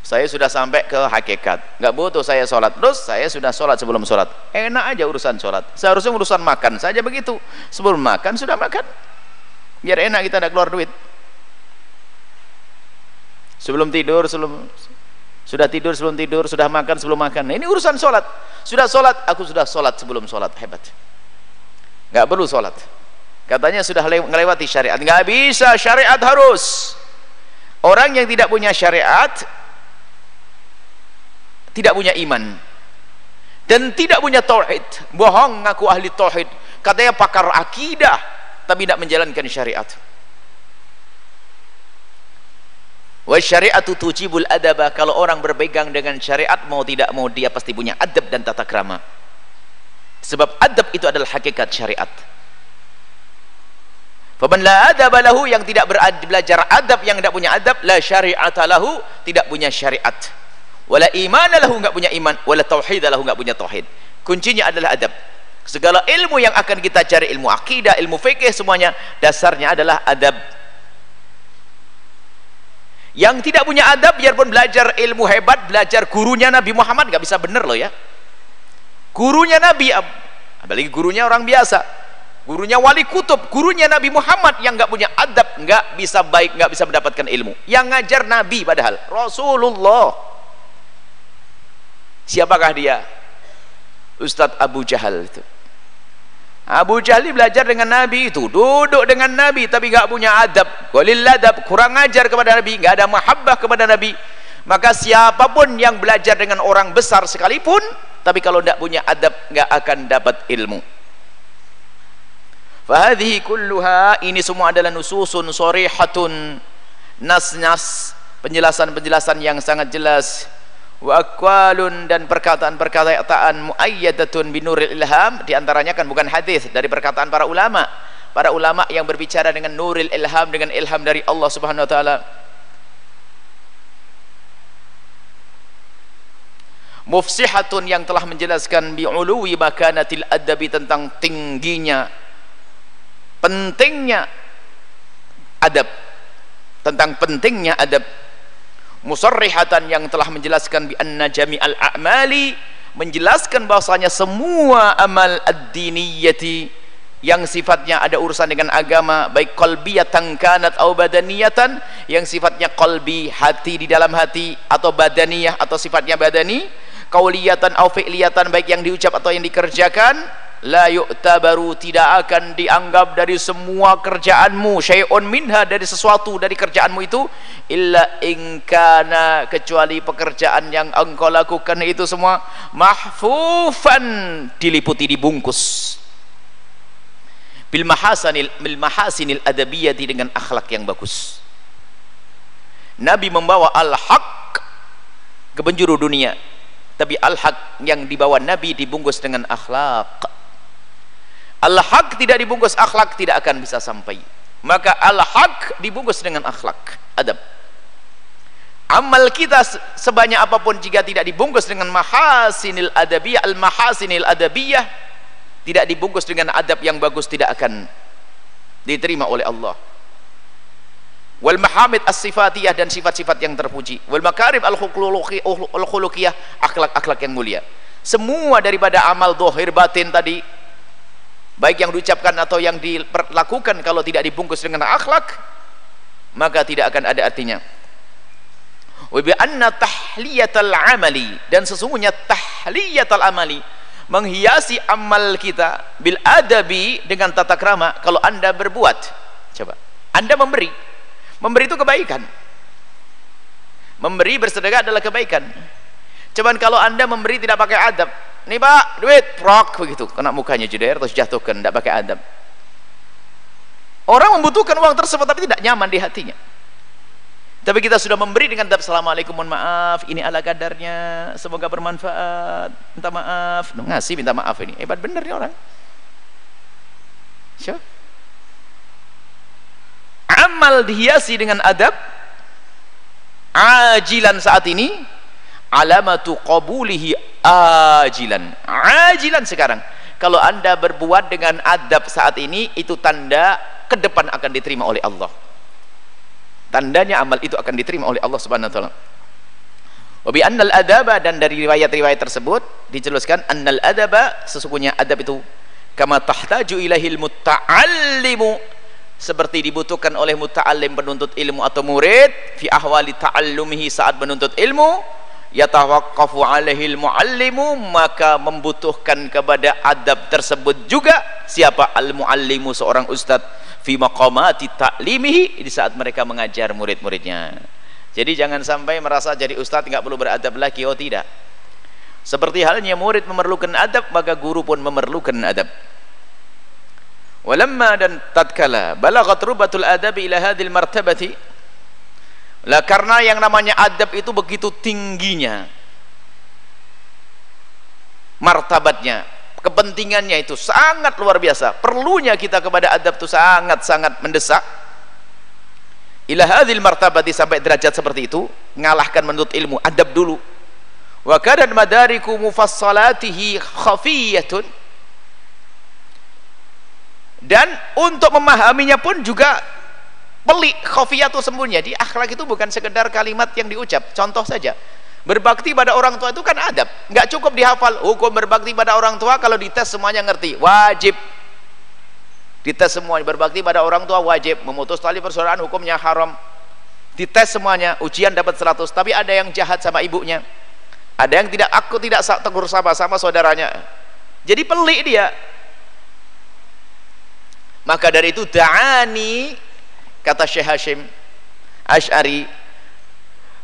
Saya sudah sampai ke hakikat. Enggak butuh saya sholat. Terus saya sudah sholat sebelum sholat. Enak aja urusan sholat. Seharusnya urusan makan saja begitu. Sebelum makan sudah makan. Biar enak kita tidak keluar duit. Sebelum tidur sebelum sudah tidur sebelum tidur sudah makan sebelum makan. Nah, ini urusan sholat. Sudah sholat aku sudah sholat sebelum sholat. Hebat. Nggak perlu sholat katanya sudah melewati syariat. Nggak bisa syariat harus. Orang yang tidak punya syariat tidak punya iman. Dan tidak punya tauhid. Bohong ngaku ahli tauhid. Katanya pakar akidah tapi tidak menjalankan syariat. Wa syariatu tujibul adaba. Kalau orang berpegang dengan syariat mau tidak mau dia pasti punya adab dan tata krama. Sebab adab itu adalah hakikat syariat Faman la adab lahu yang tidak belajar adab yang tidak punya adab la syari'ata lahu tidak punya syariat. Wala iman lahu enggak punya iman. Wala tauhid lahu enggak punya tauhid. Kuncinya adalah adab. Segala ilmu yang akan kita cari ilmu akidah ilmu fikih semuanya dasarnya adalah adab. Yang tidak punya adab biarpun belajar ilmu hebat belajar gurunya Nabi Muhammad enggak bisa benar loh ya. Gurunya Nabi apalagi gurunya orang biasa gurunya wali kutub gurunya Nabi Muhammad yang nggak punya adab nggak bisa baik nggak bisa mendapatkan ilmu. Yang ngajar Nabi padahal Rasulullah. Siapakah dia? Ustadz Abu Jahal itu. Abu Jahal belajar dengan Nabi itu duduk dengan Nabi tapi nggak punya adab. Golil adab kurang ajar kepada Nabi nggak ada mahabbah kepada Nabi. Maka siapa pun yang belajar dengan orang besar sekalipun tapi kalau tidak punya adab nggak akan dapat ilmu Fahadhihi kulluha ini semua adalah nususun sorihatun nas-nas penjelasan-penjelasan yang sangat jelas. Wa aqwalun dan perkataan-perkataan muayyadatun binuril ilham di antaranya kan bukan hadis dari perkataan para ulama. Para ulama yang berbicara dengan nuril ilham dengan ilham dari Allah Subhanahu wa taala. Mufsihatun yang telah menjelaskan bi'uluwi makanatil adabi tentang tingginya pentingnya adab. Tentang pentingnya adab. Musarrihatan yang telah menjelaskan bi anna jami'al a'mali menjelaskan bahasanya semua amal ad-diniyati yang sifatnya ada urusan dengan agama baik qalbiyatan kanat atau badaniyatan yang sifatnya qalbi hati di dalam hati atau badaniyah atau sifatnya badani qauliyatan atau fi'liyatan baik yang diucap atau yang dikerjakan la yu'tabaru tidak akan dianggap dari semua kerjaanmu syai'un minha dari sesuatu dari kerjaanmu itu illa ingkana kecuali pekerjaan yang engkau lakukan itu semua mahfufan diliputi dibungkus. Bil mahasanil bil mahasinil adabiyati dengan akhlak yang bagus. Nabi membawa al-haq ke penjuru dunia tapi al-haq yang dibawa Nabi dibungkus dengan akhlak Al-haq tidak dibungkus akhlak tidak akan bisa sampai. Maka al-haq dibungkus dengan akhlak, adab. Amal kita sebanyak apa pun jika tidak dibungkus dengan mahasinil adabiyah, al-mahasinil adabiyah, tidak dibungkus dengan adab yang bagus tidak akan diterima oleh Allah. Wal mahamid as-sifatiyah dan sifat-sifat yang terpuji. Wal makarib al-khuluqiyah, akhlak-akhlak yang mulia. Semua daripada amal dohir batin tadi baik yang diucapkan atau yang dilakukan kalau tidak dibungkus dengan akhlak maka tidak akan ada artinya. Anna tahliyatal amali dan sesungguhnya tahliyatal amali menghiasi amal kita bil adabi dengan tata krama kalau anda berbuat. Coba anda memberi. Memberi itu kebaikan. Memberi bersedekah adalah kebaikan. Cuman kalau anda memberi tidak pakai adab nih pak duit. Prok begitu. Kena mukanya jeder terus jatuhkan. Tidak pakai adab. Orang membutuhkan uang tersebut tapi tidak nyaman di hatinya. Tapi kita sudah memberi dengan adab assalamualaikum mohon maaf. Ini ala kadarnya. Semoga bermanfaat. Minta maaf. Ngasih minta maaf ini. Hebat bener nih orang. Siapa? amal dihiasi dengan adab. Ajilan saat ini alamatu qabulihi ajilan. Ajilan sekarang. Kalau anda berbuat dengan adab saat ini itu tanda ke depan akan diterima oleh Allah. Tandanya amal itu akan diterima oleh Allah subhanahu wa ta'ala. Wabi annal adaba dan dari riwayat-riwayat tersebut dijelaskan annal adaba sesungguhnya adab itu kama tahtaju ilahil muta'allimu seperti dibutuhkan oleh muta'allim penuntut ilmu atau murid fi ahwali ta'allumihi saat menuntut ilmu yatawaqqafu alaihil muallimu maka membutuhkan kepada adab tersebut juga siapa al muallimu seorang ustaz fi maqamati ta'limihi di saat mereka mengajar murid-muridnya jadi jangan sampai merasa jadi ustadz nggak perlu beradab lagi. Oh tidak. Seperti halnya murid memerlukan adab, maka guru pun memerlukan adab. Walamma dan tatkala balaghat rubatul adab ila hadhil martabati lah karena yang namanya adab itu begitu tingginya martabatnya kepentingannya itu sangat luar biasa. Perlunya kita kepada adab itu sangat-sangat mendesak. Ila hadhil martabati sampai derajat seperti itu ngalahkan menuntut ilmu adab dulu. Wa kadan madariku mufassalatihi khafiyatun. Dan untuk memahaminya pun juga pelik khafiyatu sembunyi. Di akhlak itu bukan sekedar kalimat yang diucap. Contoh saja. Berbakti pada orang tua itu kan adab. Nggak cukup dihafal hukum berbakti pada orang tua? Kalau dites semuanya ngerti. Wajib. Dites semuanya. Berbakti pada orang tua wajib. Memutus tali persaudaraan hukumnya haram. Dites semuanya ujian dapat 100 tapi ada yang jahat sama ibunya. Ada yang tidak aku tidak tegur sama sama saudaranya. Jadi pelik dia. Maka dari itu da'ani kata Syekh Hashim Ash'ari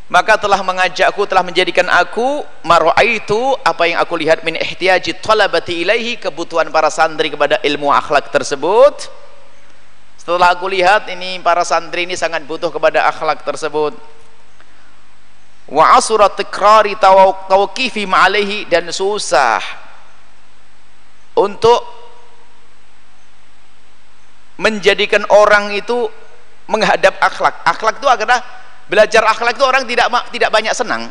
maka telah mengajakku telah menjadikan aku maru'aitu apa yang aku lihat min ihtiyaji talabati ilaihi kebutuhan para santri kepada ilmu akhlak tersebut. Setelah aku lihat ini para santri ini sangat butuh kepada akhlak tersebut. Wa asurat tikrari tawqifi ma'alaihi dan susah untuk menjadikan orang itu menghadap akhlak akhlak itu adalah belajar akhlak itu orang tidak tidak banyak senang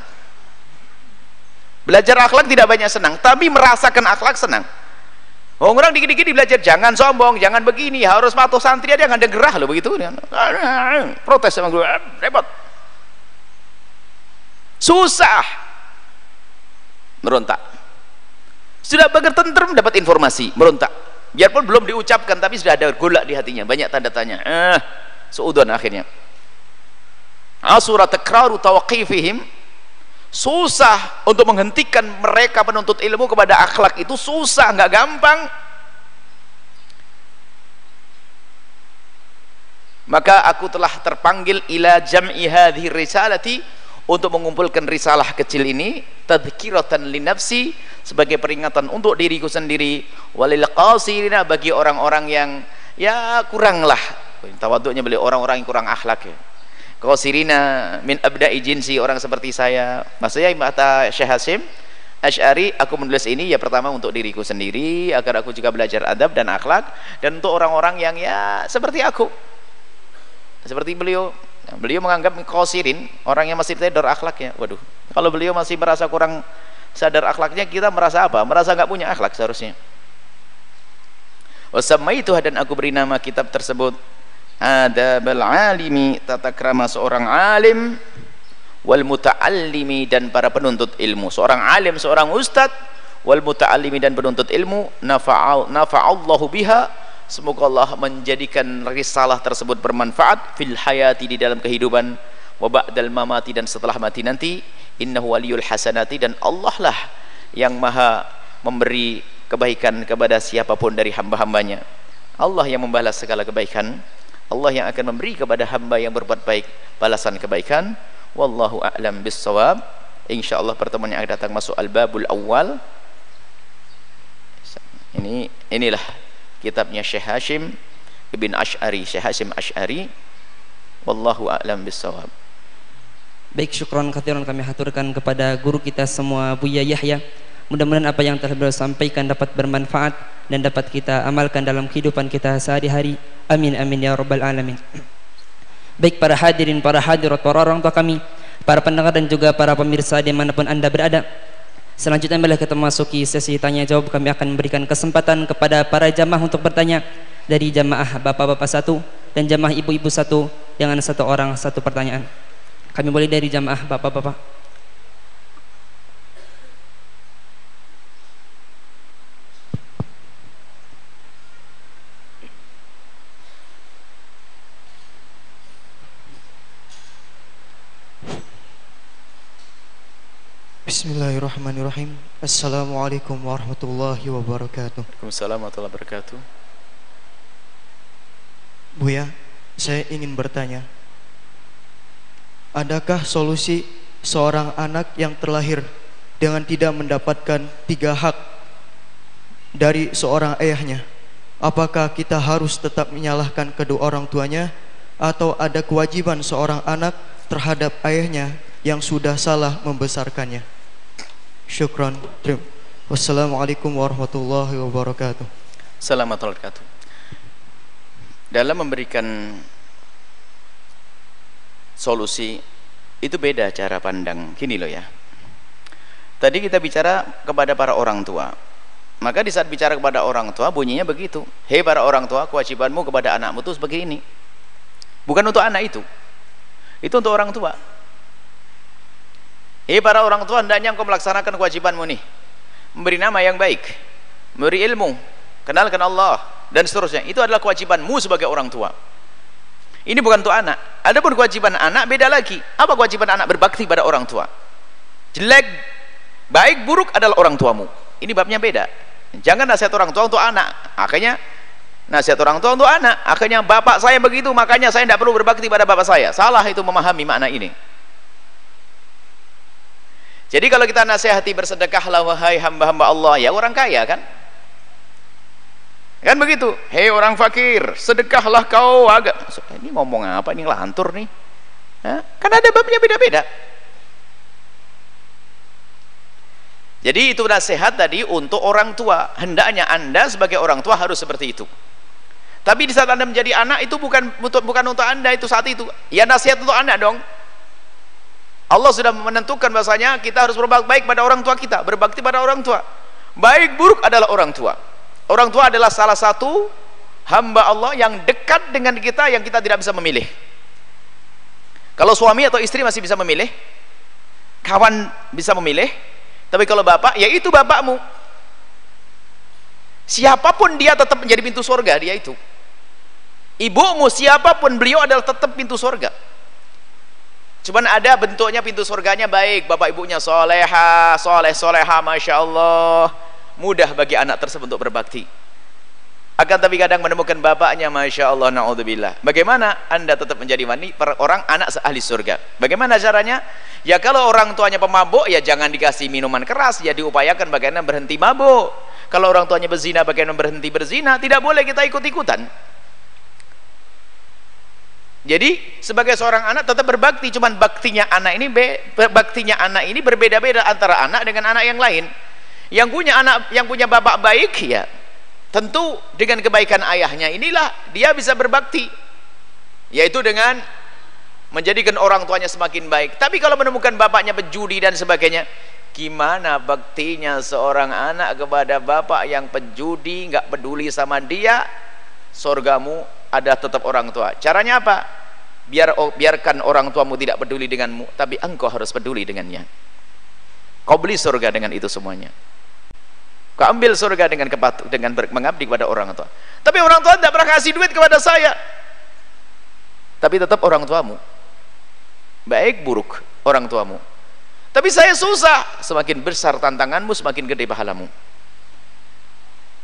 belajar akhlak tidak banyak senang tapi merasakan akhlak senang Oh, orang dikit-dikit belajar jangan sombong, jangan begini, harus patuh santri ada yang ada gerah loh begitu. Protes sama gue, repot. Susah. Merontak. Sudah bager tentrem dapat informasi, merontak. Biarpun belum diucapkan tapi sudah ada golak di hatinya, banyak tanda tanya. Eh, seudon akhirnya. Asura takraru tawaqifihim. Susah untuk menghentikan mereka penuntut ilmu kepada akhlak itu susah nggak gampang. Maka aku telah terpanggil ila jam'i hadhi risalati untuk mengumpulkan risalah kecil ini tadhkiratan li nafsi sebagai peringatan untuk diriku sendiri. Walil qasirina bagi orang-orang yang ya kuranglah tawaduknya beliau orang-orang yang kurang akhlak ya. Qasirina min abda'i jinsi orang seperti saya. Maksudnya kata Syekh Hasim Ash'ari aku menulis ini ya pertama untuk diriku sendiri agar aku juga belajar adab dan akhlak dan untuk orang-orang yang ya seperti aku. Seperti beliau. Beliau menganggap qasirin orang yang masih tidur akhlaknya waduh. Kalau beliau masih merasa kurang sadar akhlaknya kita merasa apa? merasa nggak punya akhlak seharusnya. Wasamma itu dan aku beri nama kitab tersebut adabal alimi tata krama seorang alim wal muta'allimi dan para penuntut ilmu. Seorang alim seorang ustad wal muta'allimi dan penuntut ilmu nafa'al nafa'allahu biha. Semoga Allah menjadikan risalah tersebut bermanfaat fil hayati di dalam kehidupan. Wa ba'dal mamati dan setelah mati nanti innahu waliyul hasanati dan Allah lah yang maha memberi kebaikan kepada siapa pun dari hamba-hambanya. Allah yang membalas segala kebaikan Allah yang akan memberi kepada hamba yang berbuat baik balasan kebaikan. Wallahu a'lam bissawab. Insyaallah pertemuan yang akan datang masuk al-babul awal ini inilah kitabnya Syekh Hashim Ibn Ash'ari Syekh Hashim Ash'ari. Wallahu a'lam bissawab. Baik syukron kathiran kami haturkan kepada guru kita semua Buya Yahya Mudah-mudahan apa yang telah beliau sampaikan dapat bermanfaat dan dapat kita amalkan dalam kehidupan kita sehari-hari. Amin amin ya rabbal alamin. Baik para hadirin, para hadirat, para orang tua kami, para pendengar dan juga para pemirsa di mana pun anda berada. Selanjutnya bila kita masuki sesi tanya jawab kami akan memberikan kesempatan kepada para jamaah untuk bertanya dari jamaah bapak-bapak satu dan jamaah ibu-ibu satu dengan satu orang satu pertanyaan. Kami boleh dari jamaah bapak-bapak. Bismillahirrahmanirrahim. Assalamualaikum warahmatullahi wabarakatuh. Waalaikumsalam warahmatullahi wabarakatuh. Buya, saya ingin bertanya. Adakah solusi seorang anak yang terlahir dengan tidak mendapatkan tiga hak dari seorang ayahnya? Apakah kita harus tetap menyalahkan kedua orang tuanya? Atau ada kewajiban seorang anak terhadap ayahnya yang sudah salah membesarkannya Syukran. Terima. Wassalamualaikum warahmatullahi wabarakatuh. Warahmatullahi wabarakatuh. Dalam memberikan solusi itu beda cara pandang. Gini loh ya. Tadi kita bicara kepada para orang tua. Maka di saat bicara kepada orang tua bunyinya begitu. Hei para orang tua, kewajibanmu kepada anakmu itu seperti ini. Bukan untuk anak itu. Itu untuk orang tua. Hei para orang tua hendaknya engkau melaksanakan kewajibanmu nih. Memberi nama yang baik memberi ilmu kenalkan Allah dan seterusnya. Itu adalah kewajibanmu sebagai orang tua. Ini bukan untuk anak. Ada pun kewajiban anak beda lagi. Apa kewajiban anak berbakti pada orang tua? Jelek baik buruk adalah orang tuamu. Ini babnya beda. Jangan nasihat orang tua untuk anak. Akhirnya nasihat orang tua untuk anak. Akhirnya bapak saya begitu makanya saya tidak perlu berbakti pada bapak saya. Salah itu memahami makna ini jadi kalau kita nasihati bersedekahlah wahai hamba-hamba Allah, ya orang kaya kan? Kan begitu. Hei orang fakir, sedekahlah kau agak. Ini ngomong apa? Ini lantur nih. Ya? Kan ada babnya beda-beda. Jadi itu nasihat tadi untuk orang tua. Hendaknya Anda sebagai orang tua harus seperti itu. Tapi di saat Anda menjadi anak itu bukan bukan untuk Anda itu saat itu. Ya nasihat untuk anak dong. Allah sudah menentukan bahasanya kita harus berbakti baik pada orang tua kita berbakti pada orang tua. Baik buruk adalah orang tua. Orang tua adalah salah satu hamba Allah yang dekat dengan kita yang kita tidak bisa memilih. Kalau suami atau istri masih bisa memilih kawan bisa memilih tapi kalau bapak ya itu bapakmu. Siapa pun dia tetap menjadi pintu surga dia itu. Ibumu siapa pun beliau adalah tetap pintu surga Cuman ada bentuknya pintu surganya baik, bapak ibunya soleha, soleh soleha, masya Allah, mudah bagi anak tersebut untuk berbakti. Akan tapi kadang menemukan bapaknya, masya Allah, naudzubillah. Bagaimana anda tetap menjadi wani orang anak ahli surga? Bagaimana caranya? Ya kalau orang tuanya pemabuk, ya jangan dikasih minuman keras, ya diupayakan bagaimana berhenti mabuk. Kalau orang tuanya berzina, bagaimana berhenti berzina? Tidak boleh kita ikut-ikutan jadi sebagai seorang anak tetap berbakti, cuman baktinya anak ini baktinya anak ini berbeda-beda antara anak dengan anak yang lain. Yang punya anak yang punya bapak baik ya, tentu dengan kebaikan ayahnya inilah dia bisa berbakti. Yaitu dengan menjadikan orang tuanya semakin baik. Tapi kalau menemukan bapaknya penjudi dan sebagainya, gimana baktinya seorang anak kepada bapak yang penjudi, nggak peduli sama dia, surgamu ada tetap orang tua. Caranya apa? Biar biarkan orang tuamu tidak peduli denganmu tapi engkau harus peduli dengannya. Kau beli surga dengan itu semuanya. Kau ambil surga dengan kepatuh dengan mengabdi kepada orang tua. Tapi orang tua tidak pernah kasih duit kepada saya. Tapi tetap orang tuamu. Baik buruk orang tuamu. Tapi saya susah. Semakin besar tantanganmu semakin gede pahalamu.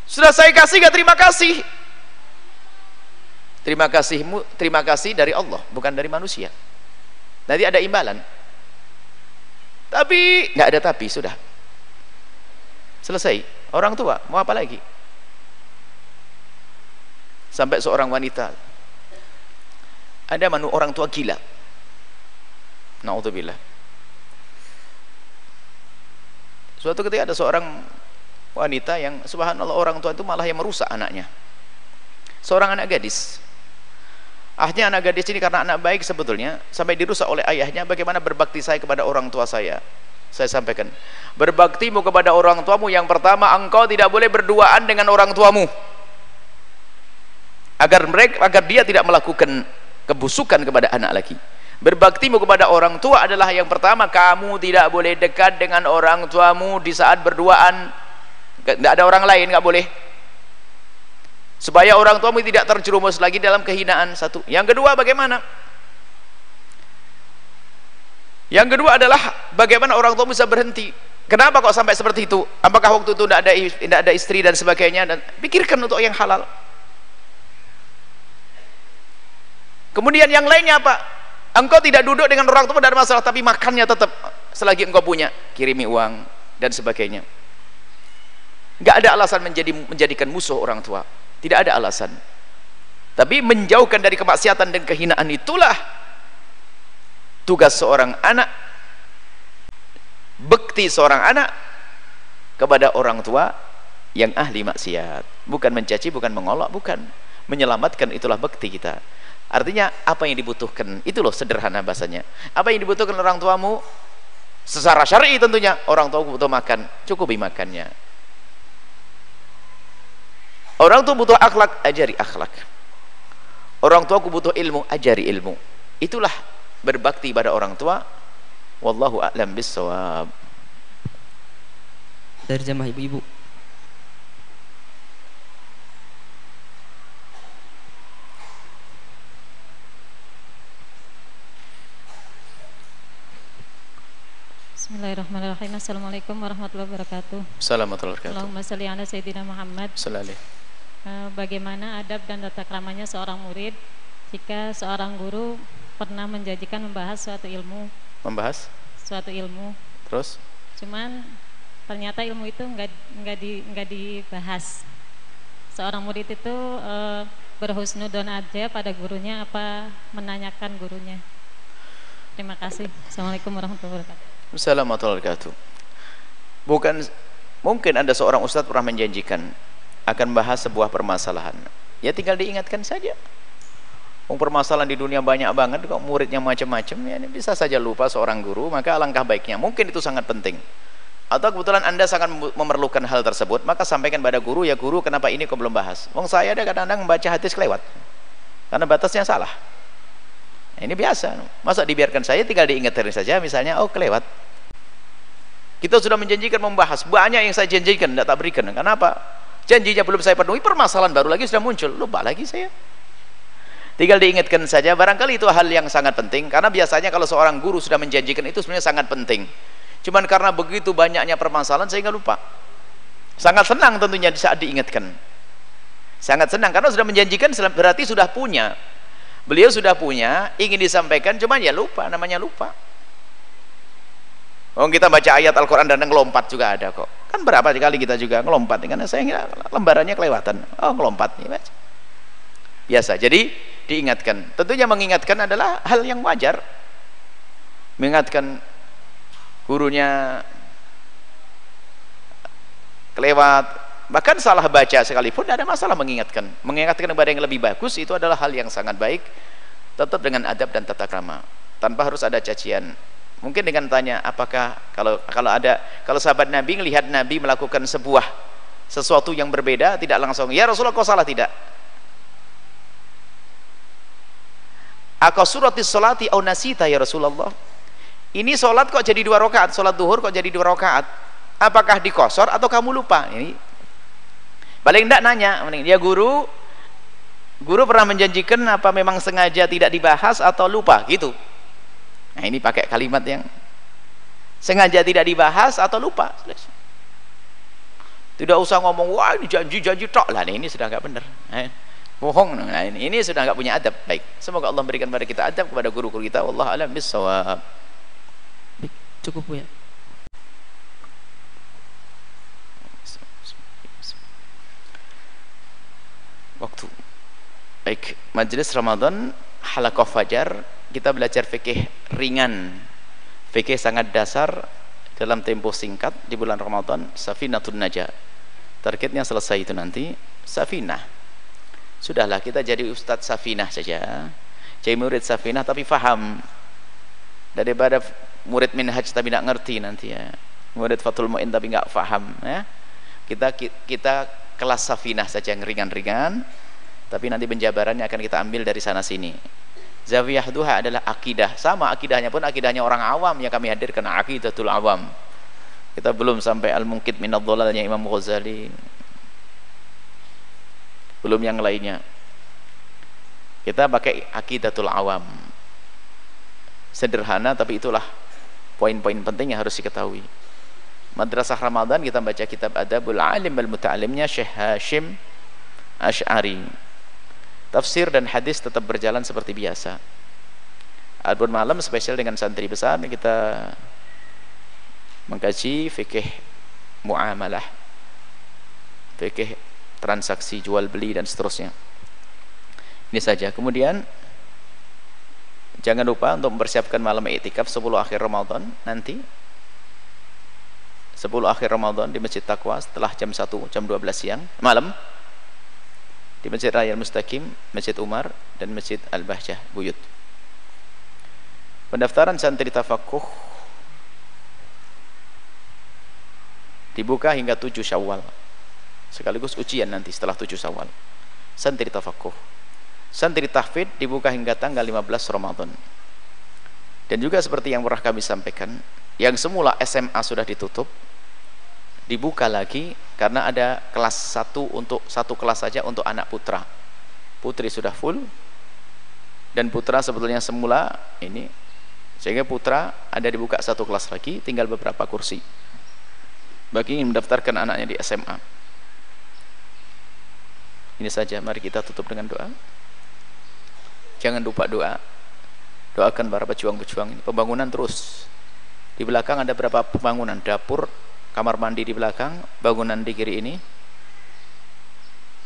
Sudah saya kasih gak terima kasih terima kasihmu terima kasih dari Allah bukan dari manusia. Nanti ada imbalan. Tapi nggak ada tapi sudah. Selesai. Orang tua mau apa lagi? Sampai seorang wanita. Ada manu orang tua gila. Naudzubillah. Suatu ketika ada seorang wanita yang subhanallah orang tua itu malah yang merusak anaknya. Seorang anak gadis Akhirnya anak gadis ini karena anak baik sebetulnya sampai dirusak oleh ayahnya bagaimana berbakti saya kepada orang tua saya. Saya sampaikan, berbaktimu kepada orang tuamu yang pertama engkau tidak boleh berduaan dengan orang tuamu. agar mereka agar dia tidak melakukan kebusukan kepada anak lagi berbaktimu kepada orang tua adalah yang pertama kamu tidak boleh dekat dengan orang tuamu di saat berduaan tidak ada orang lain nggak boleh supaya orang tuamu tidak terjerumus lagi dalam kehinaan satu. Yang kedua bagaimana? Yang kedua adalah bagaimana orang tua bisa berhenti. Kenapa kok sampai seperti itu? Apakah waktu itu tidak ada tidak ada istri dan sebagainya? Dan pikirkan untuk yang halal. Kemudian yang lainnya apa? Engkau tidak duduk dengan orang tua ada masalah tapi makannya tetap selagi engkau punya. Kirimi uang dan sebagainya. Gak ada alasan menjadi menjadikan musuh orang tua tidak ada alasan tapi menjauhkan dari kemaksiatan dan kehinaan itulah tugas seorang anak bekti seorang anak kepada orang tua yang ahli maksiat bukan mencaci bukan mengolok bukan menyelamatkan itulah bekti kita Artinya apa yang dibutuhkan? Itu loh sederhana bahasanya. Apa yang dibutuhkan orang tuamu? Secara syar'i tentunya orang tua butuh makan, cukupi makannya. Orang tua butuh akhlak, ajari akhlak. Orang tua butuh ilmu, ajari ilmu. Itulah berbakti pada orang tua. Wallahu a'lam bissawab. Dari jamaah ibu-ibu. Bismillahirrahmanirrahim. Assalamualaikum warahmatullahi wabarakatuh. Assalamualaikum warahmatullahi Allahumma salli ala Sayyidina Muhammad. Sallallahu Bagaimana adab dan tata keramanya seorang murid jika seorang guru pernah menjanjikan membahas suatu ilmu? Membahas? Suatu ilmu. Terus? Cuman ternyata ilmu itu enggak enggak di enggak dibahas. Seorang murid itu uh, berhusnudon aja pada gurunya apa menanyakan gurunya. Terima kasih. Assalamualaikum warahmatullahi wabarakatuh. Assalamualaikum warahmatullahi wabarakatuh. Bukan mungkin ada seorang ustadz pernah menjanjikan akan bahas sebuah permasalahan. Ya tinggal diingatkan saja. Oh, permasalahan di dunia banyak banget kok muridnya macam-macam ya ini bisa saja lupa seorang guru maka alangkah baiknya. Mungkin itu sangat penting. Atau kebetulan anda sangat memerlukan hal tersebut maka sampaikan pada guru ya guru kenapa ini kok belum bahas? Wong saya ada kadang-kadang membaca hadis kelewat karena batasnya salah. Ini biasa. Masa dibiarkan saya tinggal diingatkan saja misalnya oh kelewat. Kita sudah menjanjikan membahas banyak yang saya janjikan tidak tak berikan. Kenapa janjinya belum saya penuhi permasalahan baru lagi sudah muncul. Lupa lagi saya. Tinggal diingatkan saja barangkali itu hal yang sangat penting. Karena biasanya kalau seorang guru sudah menjanjikan itu sebenarnya sangat penting. Cuman karena begitu banyaknya permasalahan saya nggak lupa. Sangat senang tentunya saat diingatkan. Sangat senang karena sudah menjanjikan berarti sudah punya. Beliau sudah punya ingin disampaikan cuman ya lupa namanya lupa Oh kita baca ayat Al-Quran dan ngelompat juga ada kok. Kan berapa kali kita juga ngelompat karena saya ngira lembarannya kelewatan. Oh ngelompat nih baca biasa. Jadi diingatkan. Tentunya mengingatkan adalah hal yang wajar. Mengingatkan gurunya kelewat. Bahkan salah baca sekalipun tidak ada masalah mengingatkan. Mengingatkan kepada yang lebih bagus itu adalah hal yang sangat baik. Tetap dengan adab dan tata krama. Tanpa harus ada cacian mungkin dengan tanya apakah kalau kalau ada kalau sahabat Nabi melihat Nabi melakukan sebuah sesuatu yang berbeda tidak langsung ya Rasulullah kau salah? Tidak. Aku suratis salati au nasita ya Rasulullah. Ini solat kok jadi dua rakaat? Solat duhur kok jadi dua rakaat? Apakah dikosor atau kamu lupa? Ini. Paling tidak nanya dia guru guru pernah menjanjikan apa memang sengaja tidak dibahas atau lupa? Gitu nah ini pakai kalimat yang sengaja tidak dibahas atau lupa. Tidak usah ngomong wah ini janji-janji tok. Lah ini sudah nggak benar. Eh, bohong. Nah, ini, ini sudah nggak punya adab. Baik. Semoga Allah berikan pada kita adab kepada guru-guru kita. Allah alam bisawab cukup ya. Waktu. Baik. Majelis Ramadan halaqah fajar kita belajar fikih ringan. Fikih sangat dasar dalam tempo singkat di bulan Ramadan Safinatun Najah. Targetnya selesai itu nanti Safinah. Sudahlah kita jadi Ustadz Safinah saja. Jadi murid Safinah tapi faham. Daripada murid minhaj tapi tidak ngerti nanti ya. Murid Fatul Mu'in tapi nggak faham ya. Kita kita kelas safinah saja yang ringan-ringan. Tapi nanti penjabarannya akan kita ambil dari sana sini zawiyah duha adalah akidah. Sama akidahnya pun akidahnya orang awam yang kami hadirkan akidatul awam. Kita belum sampai al-mungkit minad dhalalnya Imam Ghazali. Belum yang lainnya. Kita pakai akidatul awam. Sederhana tapi itulah poin-poin penting yang harus diketahui. Madrasah Ramadan kita baca kitab Adabul Alim al Muta'alimnya Syekh Hashim Ash'ari tafsir dan hadis tetap berjalan seperti biasa. Adapun malam spesial dengan santri besar kita mengkaji fikih muamalah fikih transaksi jual beli dan seterusnya. Ini saja. Kemudian jangan lupa untuk mempersiapkan malam iktikaf 10 akhir Ramadan nanti. 10 akhir Ramadan di Masjid Taqwa setelah jam 1 jam 12 siang malam di Masjid Raya Mustaqim, Masjid Umar dan Masjid Al-Bahjah Buyut. Pendaftaran santri tafakuh dibuka hingga 7 Syawal. Sekaligus ujian nanti setelah 7 Syawal. Santri tafakuh. Santri tahfid dibuka hingga tanggal 15 Ramadan. Dan juga seperti yang pernah kami sampaikan, yang semula SMA sudah ditutup, dibuka lagi karena ada kelas satu untuk satu kelas saja untuk anak putra. Putri sudah full dan putra sebetulnya semula ini sehingga putra ada dibuka satu kelas lagi tinggal beberapa kursi bagi yang mendaftarkan anaknya di SMA ini saja mari kita tutup dengan doa. Jangan lupa doa. Doakan para pejuang-pejuang ini. Pembangunan terus. Di belakang ada berapa pembangunan? Dapur kamar mandi di belakang bangunan di kiri ini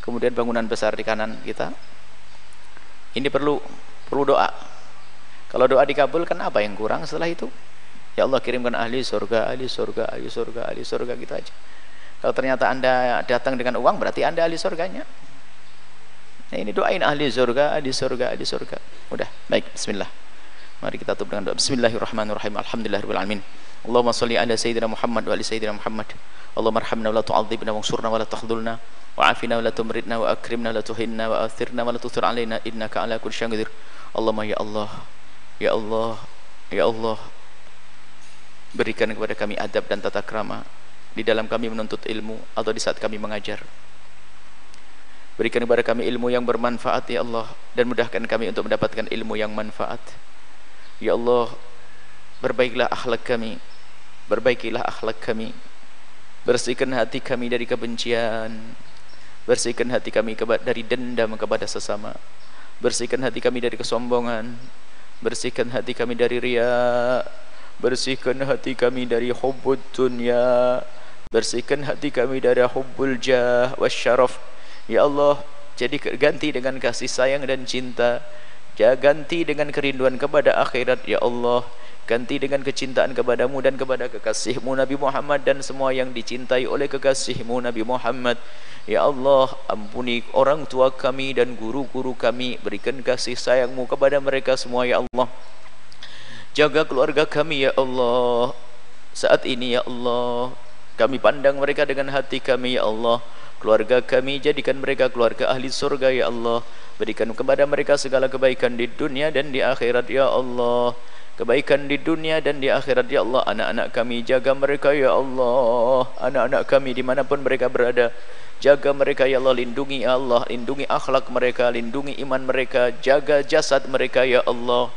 kemudian bangunan besar di kanan kita. Ini perlu perlu doa. Kalau doa dikabulkan apa yang kurang setelah itu? Ya Allah kirimkan ahli surga ahli surga ahli surga ahli surga gitu aja. Kalau ternyata anda datang dengan uang berarti anda ahli surganya. Nah ini doain ahli surga ahli surga ahli surga. Udah baik bismillah Mari kita tutup dengan doa. Bismillahirrahmanirrahim. Alhamdulillahirabbil Allahumma salli ala sayyidina Muhammad wa ala sayyidina Muhammad. Allahumma rahmna wa la tu'adzibna wansurna wa la tahdhulna wa afina wa la tumritna wa akrimna wa la tuhinna wa athirna wa la tuthir alaina innaka ala kulli syai'in qadir. Allahumma ya Allah, ya Allah, ya Allah. Berikan kepada kami adab dan tata krama di dalam kami menuntut ilmu atau di saat kami mengajar. Berikan kepada kami ilmu yang bermanfaat ya Allah dan mudahkan kami untuk mendapatkan ilmu yang manfaat ya Allah perbaikilah akhlak kami Perbaikilah akhlak kami. Bersihkan hati kami dari kebencian. Bersihkan hati kami dari dendam kepada sesama. Bersihkan hati kami dari kesombongan. Bersihkan hati kami dari ria Bersihkan hati kami dari hubbud dunia Bersihkan hati kami dari hubbul jah wasyaraf Ya Allah jadi ganti dengan kasih sayang dan cinta Jangan ganti dengan kerinduan kepada akhirat Ya Allah. Ganti dengan kecintaan kepadamu dan kepada kekasihmu Nabi Muhammad dan semua yang dicintai oleh kekasihmu Nabi Muhammad. Ya Allah ampuni orang tua kami dan guru-guru kami. Berikan kasih sayangmu kepada mereka semua Ya Allah. Jaga keluarga kami Ya Allah. Saat ini Ya Allah kami pandang mereka dengan hati kami Ya Allah keluarga kami jadikan mereka keluarga ahli surga Ya Allah. Berikan kepada mereka segala kebaikan di dunia dan di akhirat Ya Allah. Kebaikan di dunia dan di akhirat ya Allah. Anak-anak kami jaga mereka ya Allah. Anak-anak kami di mana pun mereka berada jaga mereka ya Allah. Lindungi ya Allah lindungi akhlak mereka lindungi iman mereka jaga jasad mereka ya Allah.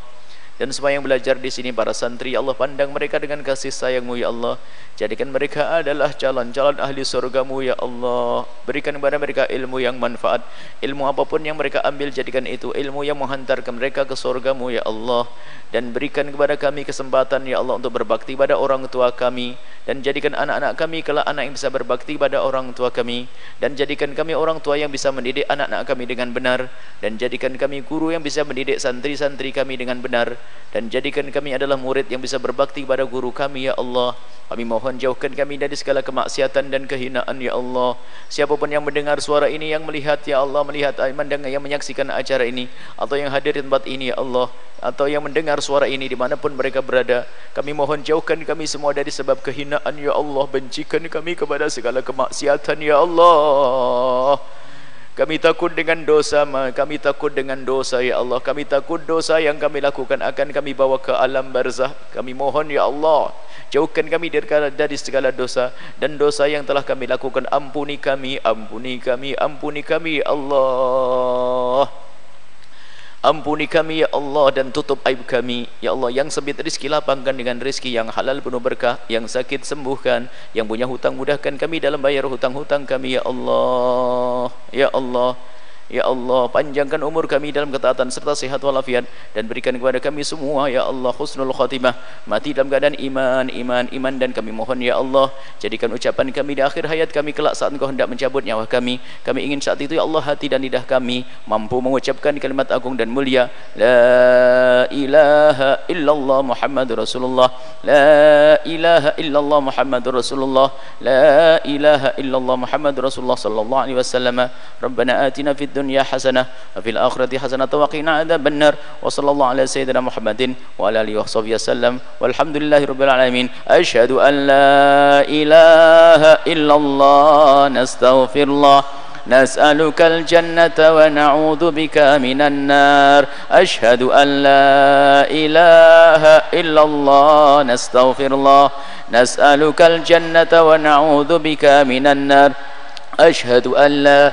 Dan semua yang belajar di sini para santri ya Allah pandang mereka dengan kasih sayangmu ya Allah jadikan mereka adalah calon-calon ahli surgamu ya Allah. Berikan kepada mereka ilmu yang manfaat. Ilmu apa pun yang mereka ambil jadikan itu ilmu yang menghantarkan mereka ke surgamu ya Allah. Dan berikan kepada kami kesempatan ya Allah untuk berbakti pada orang tua kami. Dan jadikan anak-anak kami kelak anak yang bisa berbakti pada orang tua kami. Dan jadikan kami orang tua yang bisa mendidik anak-anak kami dengan benar. Dan jadikan kami guru yang bisa mendidik santri-santri kami dengan benar. Dan jadikan kami adalah murid yang bisa berbakti pada guru kami ya Allah. Kami mohon jauhkan kami dari segala kemaksiatan dan kehinaan ya Allah. Siapapun yang mendengar suara ini yang melihat ya Allah melihat mendengar yang menyaksikan acara ini atau yang hadir di tempat ini ya Allah atau yang mendengar suara ini dimanapun mereka berada kami mohon jauhkan kami semua dari sebab kehinaan ya Allah. Bencikan kami kepada segala kemaksiatan ya Allah Kami takut dengan dosa, kami takut dengan dosa ya Allah. Kami takut dosa yang kami lakukan akan kami bawa ke alam barzah. Kami mohon ya Allah, jauhkan kami dari, segala dosa dan dosa yang telah kami lakukan. Ampuni kami, ampuni kami, ampuni kami ya Allah. Ampuni kami ya Allah dan tutup aib kami. Ya Allah yang sempit rezeki lapangkan dengan rezeki yang halal penuh berkah Yang sakit sembuhkan Yang punya hutang mudahkan kami dalam bayar hutang-hutang kami ya Allah. Ya Allah Ya Allah panjangkan umur kami dalam ketaatan serta sehat walafiat dan berikan kepada kami semua ya Allah husnul khatimah. Mati dalam keadaan iman iman iman dan kami mohon ya Allah jadikan ucapan kami di akhir hayat kami kelak saat engkau hendak mencabut nyawa kami. Kami ingin saat itu ya Allah hati dan lidah kami mampu mengucapkan kalimat agung dan mulia. La ilaha illallah Muhammadur Rasulullah. La ilaha illallah Muhammadur Rasulullah. La ilaha illallah Muhammadur Rasulullah sallallahu alaihi wasallam. Rabbana atina fid الدنيا حسنة وفي الآخرة حسنة وقنا عذاب النار. وصلى الله على سيدنا محمد وعلى آله وصحبه وسلم. والحمد لله رب العالمين. أشهد أن لا إله إلا الله. نستغفر الله. نسألك الجنة ونعوذ بك من النار. أشهد أن لا إله إلا الله. نستغفر الله. نسألك الجنة ونعوذ بك من النار. أشهد أن لا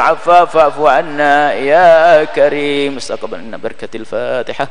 العفاف فاعف عنا يا كريم. استقبلنا بركة الفاتحة.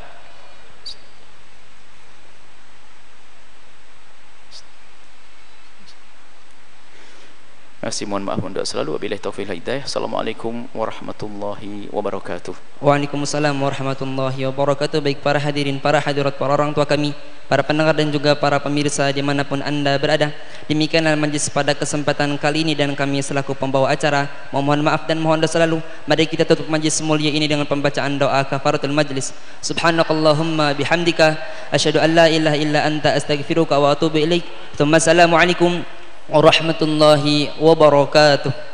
Masih mohon maaf untuk selalu wabillahi taufiq hidayah. Assalamualaikum warahmatullahi wabarakatuh. Waalaikumsalam warahmatullahi wabarakatuh. Baik para hadirin, para hadirat, para orang tua kami, para pendengar dan juga para pemirsa di mana pun anda berada. Demikianlah majlis pada kesempatan kali ini dan kami selaku pembawa acara mohon maaf dan mohon dosa selalu. Mari kita tutup majlis mulia ini dengan pembacaan doa kafaratul majlis. Subhanakallahumma bihamdika asyhadu an la ilaha illa anta astaghfiruka wa atubu ilaik. Tsumma assalamu warahmatullahi wabarakatuh